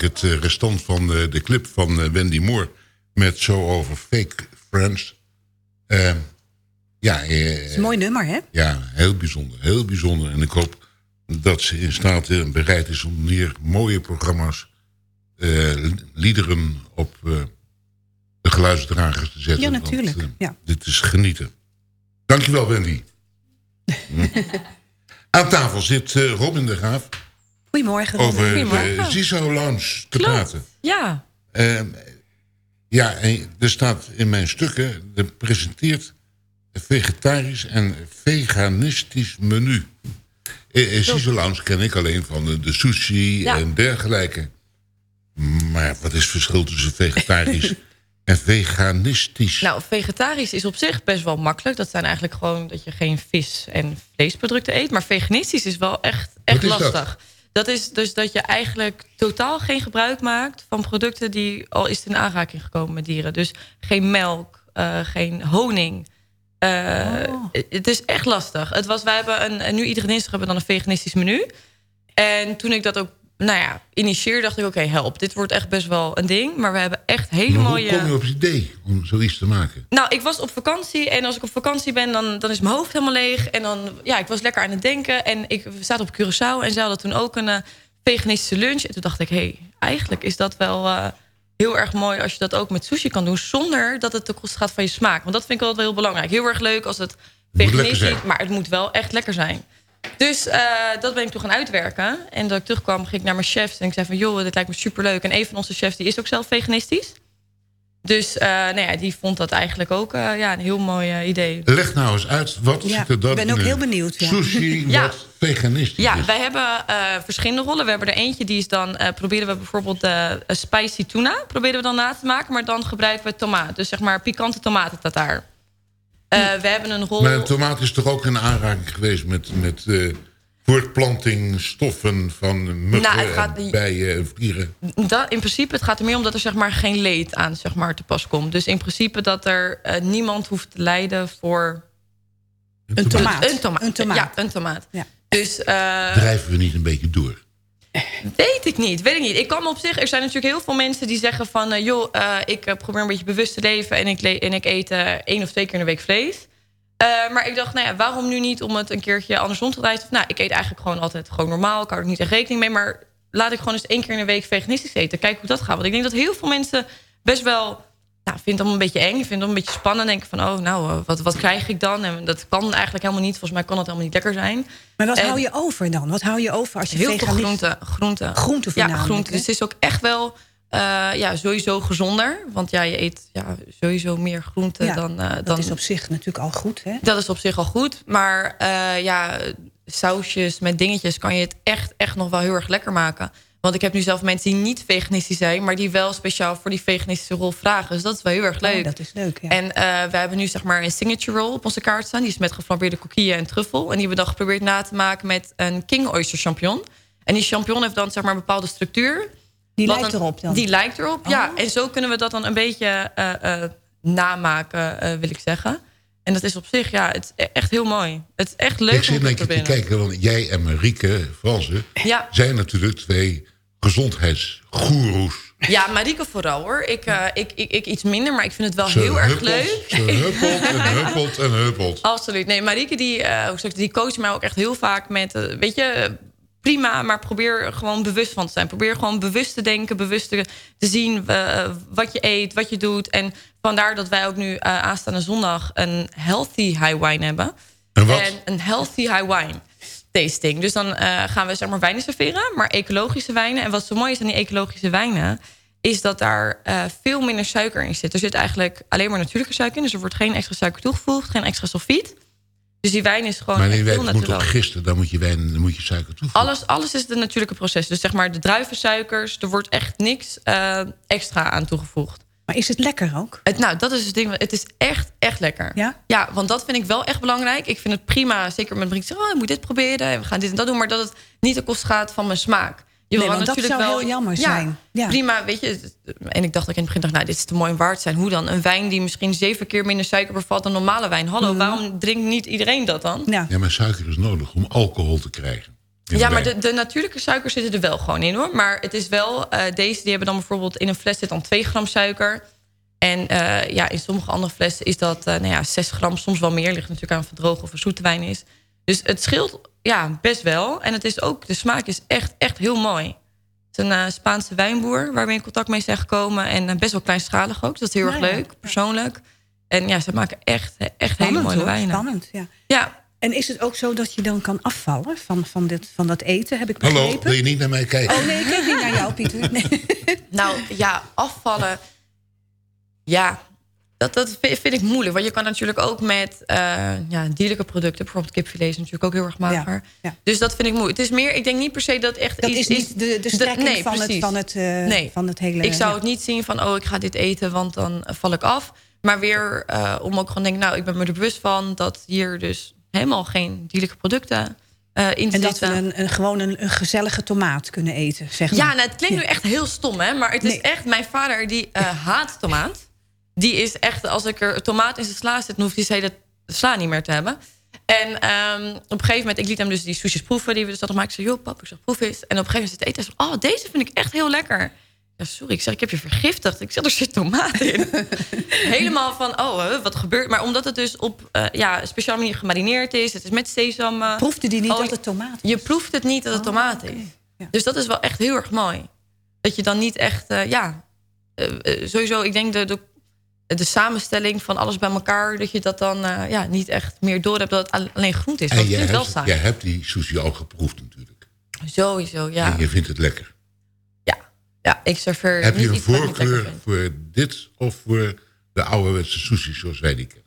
het eh, restant van de, de clip van eh, Wendy Moore... met zo over fake friends. Eh, ja, eh, Het is een mooi nummer, hè? ja, heel bijzonder. Heel bijzonder. En ik hoop dat ze in staat en bereid is om meer mooie programma's... eh, liederen op eh, de geluidsdragers te zetten. Ja, natuurlijk. eh, Ja. Dit is genieten. Dankjewel, Wendy. Hm. Aan tafel zit eh, Robin de Graaf... Goedemorgen. Over Goedemorgen. de Ziso Lounge te praten. Ja. Ehm, ja, en er staat in mijn stukken... er presenteert vegetarisch en veganistisch menu. Eh, eh, Ziso Lounge ken ik alleen van de, sushi Ja. en dergelijke. Maar wat is het verschil tussen vegetarisch en veganistisch? Nou, vegetarisch is op zich best wel makkelijk. Dat zijn eigenlijk gewoon dat je geen vis en vleesproducten eet. Maar veganistisch is wel echt, echt dat? Dat? is dus dat je eigenlijk totaal geen gebruik maakt van producten die al is in aanraking gekomen met dieren. Dus geen melk, eh, geen honing. Eh, Het is echt lastig. Het was, wij hebben een, en nu iedere dinsdag hebben we dan een veganistisch menu. En toen ik dat ook, nou ja, initieerde, dacht ik, oké, help. Dit wordt echt best wel een ding. Maar we hebben echt hele Maar mooie... hoe kom je op het idee om zoiets te maken? Nou, ik was op vakantie en als ik op vakantie ben, dan, dan is mijn hoofd helemaal leeg. En dan, ja, ik was lekker aan het denken. En ik zaten op Curaçao en ze hadden toen ook een eh, veganistische lunch. En toen dacht ik, hé, hey, eigenlijk is dat wel eh, heel erg mooi als je dat ook met sushi kan doen. Zonder dat het ten koste gaat van je smaak. Want dat vind ik altijd wel heel belangrijk. Heel erg leuk als het veganistisch maar het moet wel echt lekker zijn. Dus eh, dat ben ik toen gaan uitwerken. En dat ik terugkwam, ging ik naar mijn chefs. En ik zei van, joh, dit lijkt me superleuk. En een van onze chefs, die is ook zelf veganistisch. Dus eh, nou ja, die vond dat eigenlijk ook eh, ja, een heel mooi idee. Leg nou eens uit, wat Ja, zit er dan ik ben ook heel benieuwd, ja. Sushi Ja. wat veganistisch Ja, is. wij hebben eh, verschillende rollen. We hebben er eentje, die is dan... eh, proberen we bijvoorbeeld de spicy tuna... proberen we dan na te maken, maar dan gebruiken we tomaat. Dus zeg maar pikante tomatentataar. Eh we hebben een rol... Maar een tomaat is toch ook in aanraking geweest met, met eh, voortplantingstoffen van muggen Nou, het gaat en bijen en vliegen. Dat, in principe, het gaat er meer om dat er zeg maar, geen leed aan zeg maar, te pas komt. Dus in principe dat er eh, niemand hoeft te lijden voor... Een tomaat. Een tomaat. Een tomaat. Ja, een tomaat. Dus, eh, Drijven we niet een beetje door? Weet ik niet, weet ik niet. Ik kan op zich, er zijn natuurlijk heel veel mensen die zeggen van... eh, joh, eh, ik eh, probeer een beetje bewust te leven... en ik, en ik eet één of twee keer in de week vlees. Maar ik dacht, nou ja, waarom nu niet om het een keertje andersom te? Of, nou, ik eet eigenlijk gewoon altijd gewoon normaal. Ik hou er niet echt rekening mee. Maar laat ik gewoon eens één keer in de week veganistisch eten. Kijk hoe dat gaat. Want ik denk dat heel veel mensen best wel... Nou, vindt het allemaal een beetje eng. Vindt het allemaal een beetje spannend. Denken van, oh, nou, eh, wat, wat krijg ik dan? En dat kan eigenlijk helemaal niet. Volgens mij kan het helemaal niet lekker zijn. Maar wat En- hou je over dan? Wat hou je over als je Heel veel groenten. Groenten, Groenten Ja, groenten. hè? Dus het is ook echt wel eh, ja, sowieso gezonder. Want ja, je eet ja, sowieso meer groenten Ja, dan, eh, dat dan... is op zich natuurlijk al goed, hè? Dat is op zich al goed. Maar ja, sausjes met dingetjes kan je het echt, echt nog wel heel erg lekker maken. Want ik heb nu zelf mensen die niet veganistisch zijn... maar die wel speciaal voor die veganistische rol vragen. Dus dat is wel heel erg leuk. Oh, dat is leuk, ja. En eh, we hebben nu zeg maar een signature roll op onze kaart staan. Die is met geflambeerde coquille en truffel. En die hebben we dan geprobeerd na te maken met een king oyster champignon. En die champignon heeft dan zeg maar een bepaalde structuur. Die lijkt erop dan? Die lijkt erop, ja. Oh. En zo kunnen we dat dan een beetje eh, eh, namaken, eh, wil ik zeggen. En dat is op zich, ja, het is e- echt heel mooi. Het is echt leuk ik om zit te ik te proberen. kijken, want jij en Marieke Fransen... Ja. zijn natuurlijk twee gezondheidsgoeroes. Ja, Marieke vooral hoor. Ik, eh, ik, ik, ik iets minder, maar ik vind het wel Ze heel erg leuk. Ze huppelt en huppelt en huppelt. Absoluut. Nee, Marieke die, ik, die coacht mij ook echt heel vaak met... eh, weet je, prima, maar probeer er gewoon bewust van te zijn. Probeer gewoon bewust te denken, bewust te, te zien wat je eet, wat je doet. En vandaar dat wij ook nu aanstaande zondag een healthy high wine hebben. En wat? En een healthy high wine tasting. Dus dan eh, gaan we zeg maar wijnen serveren, maar ecologische wijnen. En wat zo mooi is aan die ecologische wijnen... is dat daar eh, veel minder suiker in zit. Er zit eigenlijk alleen maar natuurlijke suiker in. Dus er wordt geen extra suiker toegevoegd, geen extra sulfiet. Dus die wijn is gewoon Maar die wijn moet natuurlijk. op gisten, dan moet je, wijn, dan moet je suiker toevoegen. Alles, alles is de natuurlijke proces. Dus zeg maar de druivensuikers, er wordt echt niks eh, extra aan toegevoegd. Maar is het lekker ook? Het, nou, dat is het ding. Het is echt, echt lekker. Ja? Ja, want dat vind ik wel echt belangrijk. Ik vind het prima, zeker met mensen zeggen... oh, je moet dit proberen en we gaan dit en dat doen... maar dat het niet ten koste gaat van mijn smaak. Je Nee, want dat natuurlijk zou wel, heel jammer Ja, zijn. Ja. Prima, weet je. En ik dacht ook in het begin, dacht, nou, dit is te mooi waard zijn. Hoe dan? Een wijn die misschien zeven keer minder suiker bevat dan normale wijn. Hallo, waarom drinkt niet iedereen dat dan? Ja. Ja, maar suiker is nodig om alcohol te krijgen. Ja, maar de, de natuurlijke suikers zitten er wel gewoon in hoor. Maar het is wel, eh, deze die hebben dan bijvoorbeeld in een fles zit dan 2 gram suiker. En eh, ja, in sommige andere flessen is dat eh, nou ja, 6 gram, soms wel meer. Ligt natuurlijk aan of het droge of een zoete wijn is. Dus het scheelt ja, best wel. En het is ook, de smaak is echt, echt heel mooi. Het is een Spaanse wijnboer waar we in contact mee zijn gekomen. En best wel kleinschalig ook. Dat is heel Ja, erg ja. leuk, persoonlijk. En ja, ze maken echt, echt hele mooie hoor. wijnen. Spannend, ja. Ja. En is het ook zo dat je dan kan afvallen van, van, dit, van dat eten, heb ik Hallo, begrepen? wil je niet naar mij kijken? Oh nee, ik kijk niet naar jou, Pieter. Nee. Nou ja, afvallen. Ja, dat, dat vi- vind ik moeilijk. Want je kan natuurlijk ook met eh, ja, dierlijke producten... bijvoorbeeld kipfilet is natuurlijk ook heel erg mager. ja. Dus dat vind ik moeilijk. Het is meer, ik denk niet per se dat echt Dat iets is niet de, de strekking nee, van, het, precies. van, het, eh, Nee. van het hele... ik zou ja. het niet zien van, oh, ik ga dit eten, want dan val ik af. Maar weer eh, om ook gewoon te denken, nou, ik ben me er bewust van... dat hier dus helemaal geen dierlijke producten eh in En dat we een, een, gewoon een, een gezellige tomaat kunnen eten, zeg maar. Ja, nou, het klinkt nu echt heel stom, hè? Maar het is echt... Mijn vader, die eh, haat tomaat. Die is echt... Als ik er tomaat in zijn sla zet... dan hoeft hij hele sla niet meer te hebben. En ehm, op een gegeven moment... Ik liet hem dus die sushis proeven... die we dus hadden gemaakt. Ik zei, joh, pap, ik zeg, proef eens. En op een gegeven moment zit eten. Hij zei, oh, deze vind ik echt heel lekker. Ja, sorry, ik zeg, ik heb je vergiftigd. Ik zeg, er zit tomaat in. Helemaal van, oh, hè, wat gebeurt... Maar omdat het dus op eh, ja, een speciale manier gemarineerd is... het is met sesam... eh, Proefde die niet oh, dat het tomaat Je proeft het niet dat het tomaat is. Dus dat is wel echt heel erg mooi. Dat je dan niet echt, eh, ja... sowieso, ik denk de, de, de samenstelling van alles bij elkaar... dat je dat dan eh, ja, niet echt meer door hebt dat het al- alleen groente is. En is wel hebt, saai. jij hebt die sushi al geproefd natuurlijk. Sowieso, ja. En je vindt het lekker. Ja, ik serveer Heb je een voorkeur voor dit of voor de ouderwetse sushi zoals wij die kennen?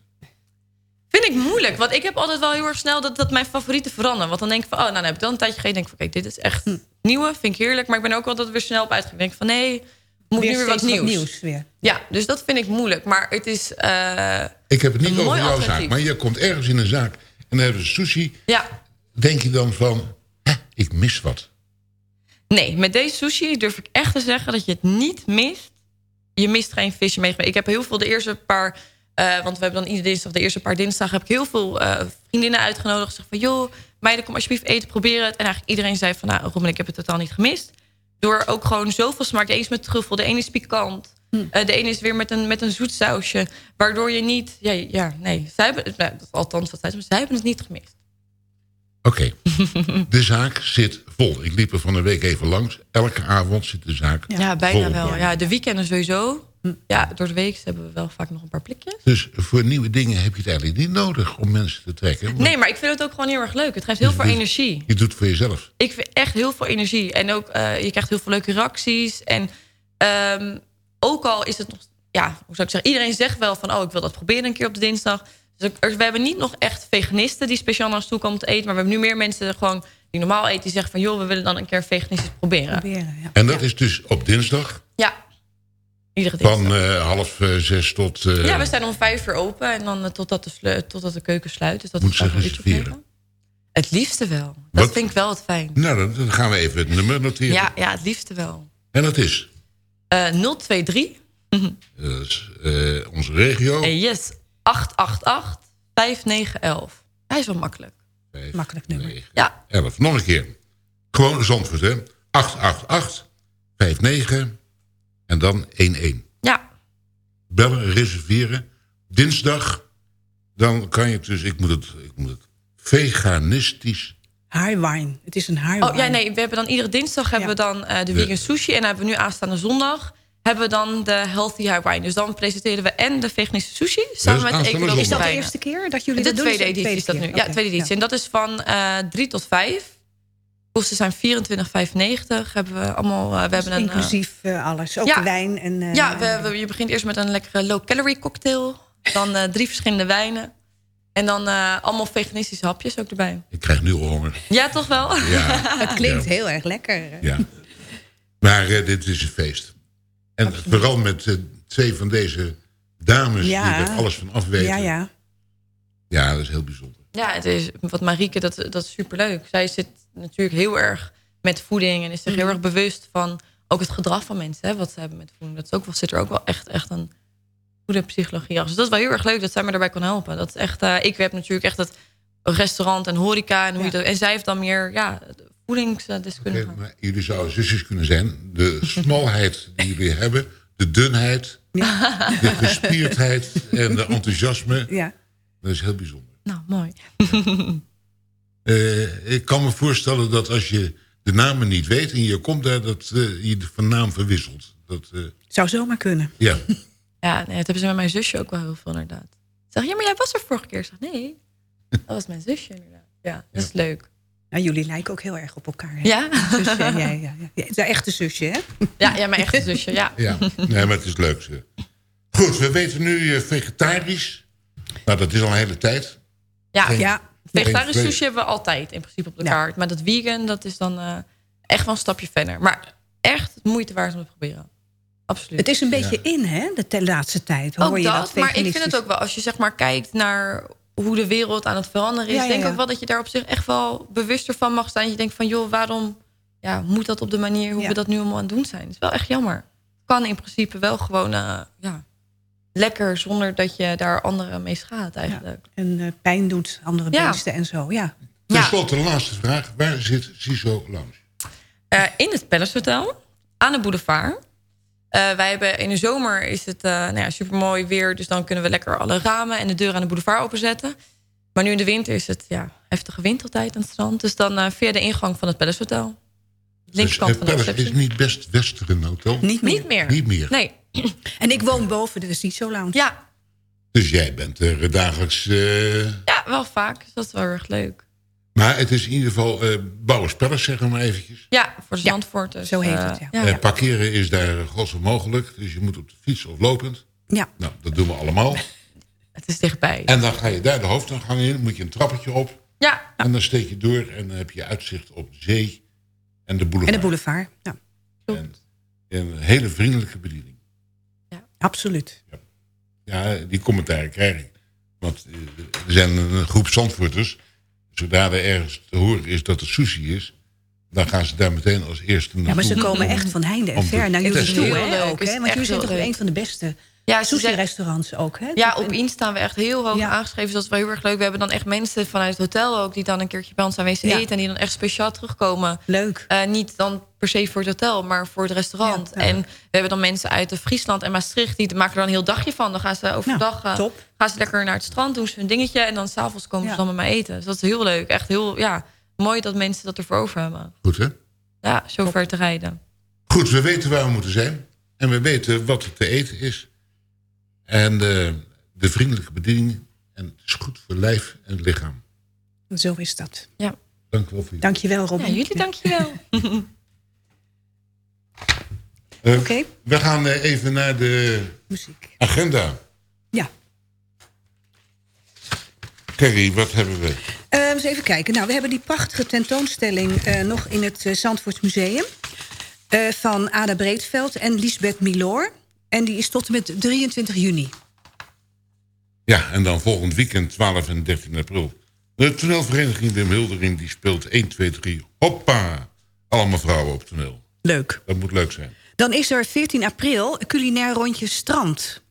Vind ik moeilijk, want ik heb altijd wel heel erg snel dat, dat mijn favorieten veranderen. Want dan denk ik van, oh, nou dan heb ik dan een tijdje gegeten. denk ik van, kijk, dit is echt Hm. nieuwe, vind ik heerlijk. Maar ik ben ook altijd weer snel op uitgegaan. Ik denk van, nee, moet Weer nu weer wat nieuws. weer. Ja, dus dat vind ik moeilijk. Maar het is... eh, Ik heb het niet over jouw alternatief. zaak, maar je komt ergens in een zaak en dan hebben ze sushi. Ja. Denk je dan van, hè, ik mis wat. Nee, met deze sushi durf ik echt te zeggen dat je het niet mist. Je mist geen visje meegemaakt. Ik heb heel veel de eerste paar... eh, want we hebben dan iedere dinsdag, de eerste paar dinsdagen... heb ik heel veel eh, vriendinnen uitgenodigd. Zeg van, joh, meiden, kom alsjeblieft eten, probeer het. En eigenlijk iedereen zei van, nou, Robin, ik heb het totaal niet gemist. Door ook gewoon zoveel smaak. De een is met truffel, de een is pikant. eh, de een is weer met een, met een zoet sausje. Waardoor je niet... Ja, ja nee, zij hebben, het- nou, althans, ze, maar zij hebben het niet gemist. Oké, de zaak zit vol. Ik liep er van een week even langs. Elke avond zit de zaak Ja, bijna vol. wel. Ja, de weekenden sowieso. Ja, door de week hebben we wel vaak nog een paar plekjes. Dus voor nieuwe dingen heb je het eigenlijk niet nodig om mensen te trekken. Want Nee, maar ik vind het ook gewoon heel erg leuk. Het geeft heel veel energie. Je doet het voor jezelf. Ik vind echt heel veel energie. En ook, eh, je krijgt heel veel leuke reacties. En ehm, ook al is het nog... Ja, hoe zou ik zeggen? Iedereen zegt wel van... oh, ik wil dat proberen een keer op de dinsdag. Dus er- we hebben niet nog echt veganisten... die speciaal naar ons toe komen te eten. Maar we hebben nu meer mensen gewoon die normaal eten... die zeggen van... joh, we willen dan een keer veganistisch proberen. Proberen, ja. En dat is dus op dinsdag Ja, iedere dinsdag. van eh, half eh, zes tot... eh, ja, we zijn om vijf uur open en dan totdat, de totdat de keuken sluit. Dus dat Moet ze reserveren? Het liefste wel. Dat Wat? vind ik wel het fijn. Nou, dan, dan gaan we even het nummer noteren. Ja, ja, het liefste wel. En dat is, Eh 023. dat is eh, onze regio. Yes, 888 5911. Hij is wel makkelijk. Makkelijk nummer. Ja. 11. Nog een keer. Gewoon Zandvoort, hè. 888 59 en dan 11. Ja. Bellen, reserveren. Dinsdag, dan kan je het dus... Ik moet het, ik moet het veganistisch... Haarwijn. Het is een haarwijn. Oh ja, nee, we hebben dan iedere dinsdag hebben we dan eh, de vegan sushi. En dan hebben we nu aanstaande zondag hebben we dan de healthy high wine. Dus dan presenteren we en de veganische sushi samen met ecologische zondag. Is dat de eerste keer dat jullie de dat doen? tweede de editie is dat tweede nu. Ja, tweede editie. ja. En dat is van eh 3 tot 5. Kosten zijn 24,95. Hebben we allemaal. eh, we Dus hebben een, eh, inclusief eh, alles. Ook ja. wijn. En, eh, ja, we, we- je begint eerst met een lekkere low-calorie cocktail. Dan eh, drie verschillende wijnen. En dan eh, allemaal veganistische hapjes ook erbij. Ik krijg nu al honger. Ja, toch wel? Ja. Het klinkt Ja. heel erg lekker. Ja. Maar eh, dit is een feest. En vooral met eh, twee van deze dames Ja. die er alles van af weten. Ja, ja. Ja, dat is heel bijzonder. Ja, het is, wat Marieke, dat, dat is superleuk. Zij zit natuurlijk heel erg met voeding... en is zich heel erg bewust van ook het gedrag van mensen... Hè, wat ze hebben met voeding. Dat is ook wel, zit er ook wel echt, echt een goede psychologie achter. Dus dat is wel heel erg leuk dat zij me daarbij kan helpen. Dat is echt, eh, ik heb natuurlijk echt het restaurant en horeca... en, hoe je dat, en zij heeft dan meer ja, voedingsdeskundige. Maar jullie zouden zusjes kunnen zijn. De smalheid die jullie hebben, de dunheid, de gespierdheid en de enthousiasme. Ja. Dat is heel bijzonder. Nou, mooi. Eh, ik kan me voorstellen dat als je de namen niet weet en je komt daar, dat eh, je van naam verwisselt. Dat, eh, Zou zomaar kunnen. ja. Ja, nee, dat hebben ze met mijn zusje ook wel heel veel inderdaad. Ik zeg, ja, maar jij was er vorige keer. Ik zeg, nee, dat was mijn zusje inderdaad. Ja, dat is leuk. Nou, jullie lijken ook heel erg op elkaar. Hè? Ja? Zusje ja, ja. ja. De echte zusje, hè? Ja, ja, mijn echte zusje, ja. ja, nee, maar het is leuk. Zeg. Goed, we weten nu eh, vegetarisch. Nou, dat is al een hele tijd. Ja, Geen- ja. vegetarisch geen sushi hebben we altijd in principe op de kaart. Maar dat vegan, dat is dan eh, echt wel een stapje verder. Maar echt het moeite waard om te proberen. Absoluut. Het is een beetje in, hè? De te- laatste tijd. Hoor ook je dat, dat, maar ik vind het ook wel... als je zeg maar kijkt naar hoe de wereld aan het veranderen is... Ja, ja, denk ook wel dat je daar op zich echt wel bewuster van mag staan. Je denkt van, joh, waarom ja, moet dat op de manier... hoe Ja. we dat nu allemaal aan het doen zijn? Dat is wel echt jammer. Kan in principe wel gewoon eh, ja, lekker... zonder dat je daar anderen mee schaadt eigenlijk. En eh, pijn doet andere Ja. beesten en zo, ja. Ten slotte, de laatste vraag. Waar zit CISO Lounge? Eh, in het Palace Hotel, aan de boulevard. Eh, wij hebben in de zomer is het eh nou ja, super mooi weer. Dus dan kunnen we lekker alle ramen en de deuren aan de boulevard openzetten. Maar nu in de winter is het ja, heftige wintertijd aan het strand. Dus dan eh, via de ingang van het Palace Hotel. Linkerkant Dus van de het is niet best Westeren Hotel. Niet meer. Niet meer. Niet meer. Nee. En ik woon boven de CISO Lounge. Ja, Dus jij bent er dagelijks... eh, ja, wel vaak. Dus dat is wel erg leuk. Maar het is in ieder geval eh Bouwers Palace, zeg maar eventjes. Ja, voor Zandvoort. Dus, zo heet eh, het, ja. ja. Parkeren is daar gods mogelijk. Dus je moet op de fiets of lopend. Ja. Nou, dat doen we allemaal. Het is dichtbij. En dan ga je daar de hoofdingang in. moet je een trappetje op. Ja. En dan steek je door en dan heb je uitzicht op de zee en de boulevard. En de boulevard, ja. Een hele vriendelijke bediening. Absoluut. Ja, die commentaren krijg ik. Want eh, er zijn een groep Zandvoorters. Zodra er ergens te horen is dat er sushi is... dan gaan ze daar meteen als eerste Ja, maar ze naartoe. komen echt van heinde en ver naar jullie toe, hè? Ook? Want jullie zijn toch een van de beste Ja, sushi-restaurants ook, hè? Ja, op Insta staan we echt heel hoog aangeschreven. Dus dat is wel heel erg leuk. We hebben dan echt mensen vanuit het hotel ook... die dan een keertje bij ons aanwezig Ja. eten... en die dan echt speciaal terugkomen. Leuk. Eh, niet dan per se voor het hotel, maar voor het restaurant. Ja. En we hebben dan mensen uit de Friesland en Maastricht... die maken er dan een heel dagje van. Dan gaan ze overdag Nou, eh, gaan ze lekker naar het strand, doen ze hun dingetje... en dan s'avonds komen Ja. ze dan met mij eten. Dus dat is heel leuk. Echt heel ja, mooi dat mensen dat ervoor over hebben. Goed, hè? Ja, zo ver te rijden. Goed, we weten waar we moeten zijn. En we weten wat er te eten is. En eh, de vriendelijke bediening. En het is goed voor lijf en lichaam. Zo is dat. Ja. Dank u wel voor je. Dank je wel, Robin. Ja, jullie dankjewel. Eh, Oké. We gaan eh, even naar de Muziek. agenda. Ja. Kerry, wat hebben we? Eh, eens even kijken. Nou, we hebben die prachtige tentoonstelling eh, nog in het uh, Zandvoorts Museum. eh, van Ada Breedveld en Lisbeth Milor. En die is tot en met 23 juni. Ja, en dan volgend weekend 12 en 13 april. De toneelvereniging Wim Hildering die speelt 1, 2, 3. Hoppa! Allemaal vrouwen op toneel. Leuk. Dat moet leuk zijn. Dan is er 14 april culinair rondje strand.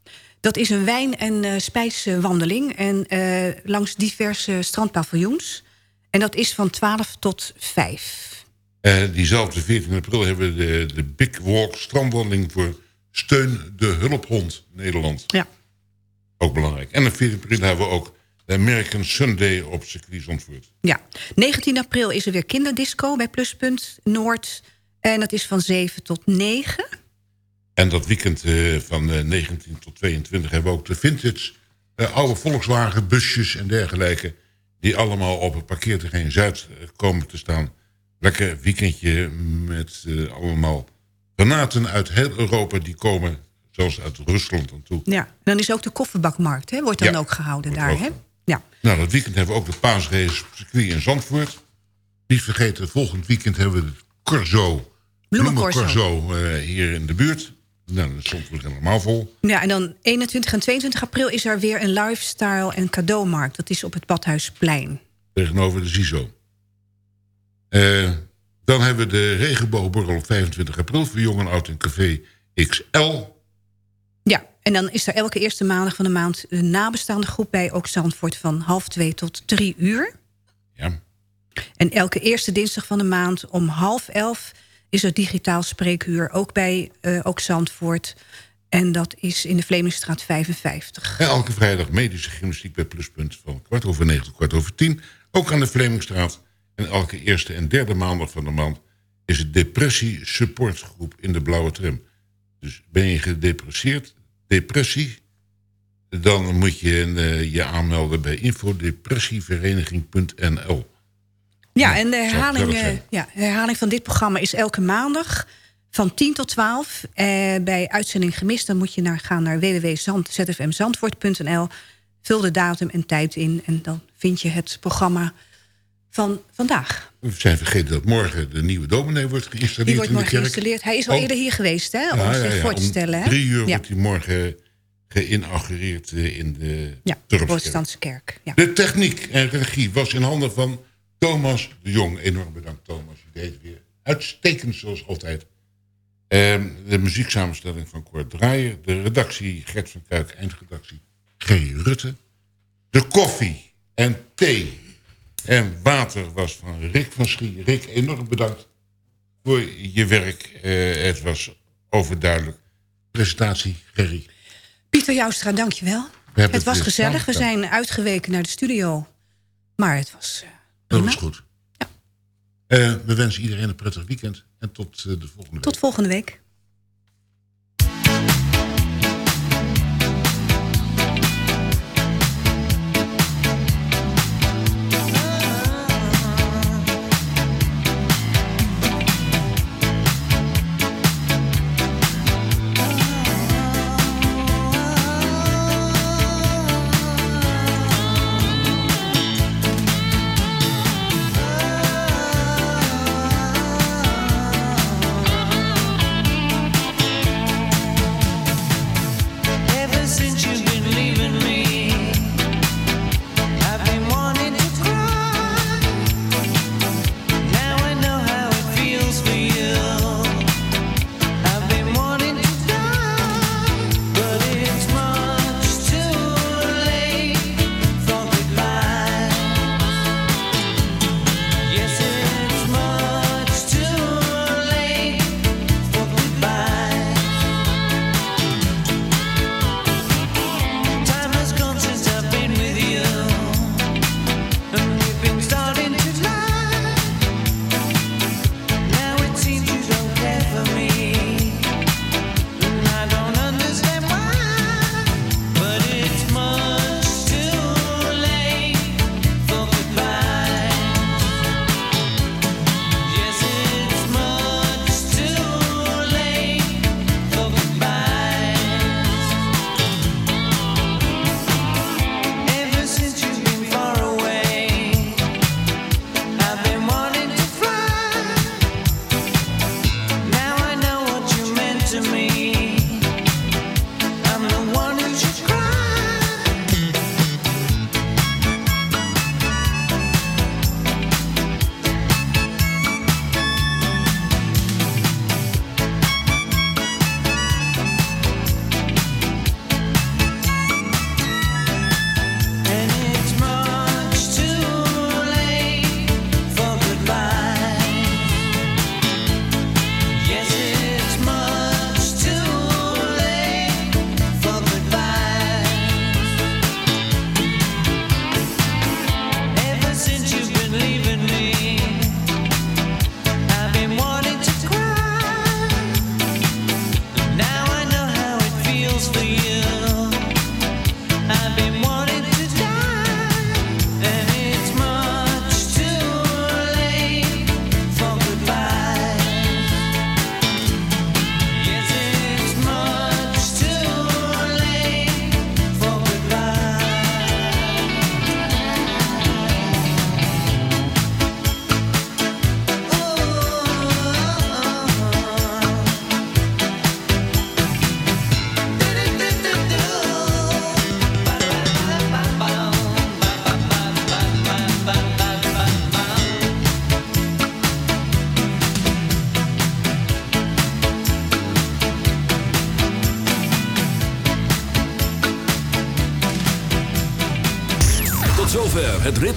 Dat is een wijn- en eh, spijswandeling en, eh, langs diverse strandpaviljoens. En dat is van 12 tot 5. Eh, diezelfde 14 april hebben we de, de Big Walk strandwandeling voor Steun de Hulphond Nederland. Ja. Ook belangrijk. En op 14 april hebben we ook de American Sunday op circuit Zandvoort. Ja, 19 april is er weer kinderdisco bij Pluspunt Noord. En dat is van 7 tot 9. En dat weekend eh, van eh, 19 tot 22 hebben we ook de vintage eh, oude Volkswagen busjes en dergelijke. Die allemaal op het parkeerterrein Zuid eh, komen te staan. Lekker weekendje met eh, allemaal granaten uit heel Europa die komen, zelfs uit Rusland aan toe. Ja, en dan is ook de kofferbakmarkt, hè, wordt dan Ja, ook gehouden daar. Hè? Ja. Nou, dat weekend hebben we ook de paasrace circuit in Zandvoort. Niet vergeten, volgend weekend hebben we het Corso, Bloemencorso. Eh, hier in de buurt. Nou, dat stond weer helemaal vol. ja, en dan 21 en 22 april is er weer een lifestyle- en cadeaumarkt. Dat is op het Badhuisplein. tegenover de CISO. Eh, dan hebben we de regenboogborrel op 25 april... voor jong en oud in café XL. Ja, en dan is er elke eerste maandag van de maand... een nabestaande groep bij ook Zandvoort van half twee tot drie uur. Ja. En elke eerste dinsdag van de maand om half elf... is er digitaal spreekuur, ook bij eh, ook Zandvoort. En dat is in de Vlemingstraat 55. En elke vrijdag medische gymnastiek bij Pluspunt van kwart over negen tot kwart over tien. Ook aan de Vlemingstraat. En elke eerste en derde maandag van de maand is het depressie supportgroep in de blauwe tram. Dus ben je gedepresseerd, depressie, dan moet je eh, je aanmelden bij infodepressievereniging.nl. Ja, en de herhaling, eh, ja, herhaling van dit programma is elke maandag van 10 tot 12. Eh, bij uitzending gemist, dan moet je naar, gaan naar www.zfmzandvoort.nl. Vul de datum en tijd in en dan vind je het programma van vandaag. We zijn vergeten dat morgen de nieuwe dominee wordt geïnstalleerd Die wordt in de morgen kerk. geïnstalleerd. Hij is al Oh. eerder hier geweest, hè, om Ja, zich ja, ja, voor te om stellen. Hè? Drie uur wordt hij morgen geïnaugureerd eh, in de Ja, de protestantse kerk. Ja. De techniek en regie was in handen van Thomas de Jong. Enorm bedankt Thomas, je deed het weer uitstekend zoals altijd. Ehm, de muzieksamenstelling van Kort Draaier. De redactie Gert van Kuik, eindredactie Gerry Rutte. De koffie en thee en water was van Rick van Schie. Rick, enorm bedankt voor je werk. Eh, het was overduidelijk. Presentatie, Gerry. Pieter Joustra, dankjewel. Het het was gezellig. We zijn uitgeweken naar de studio. Maar het was eh, Dat was goed. Eh, we wensen iedereen een prettig weekend. En tot de volgende week. Tot volgende week.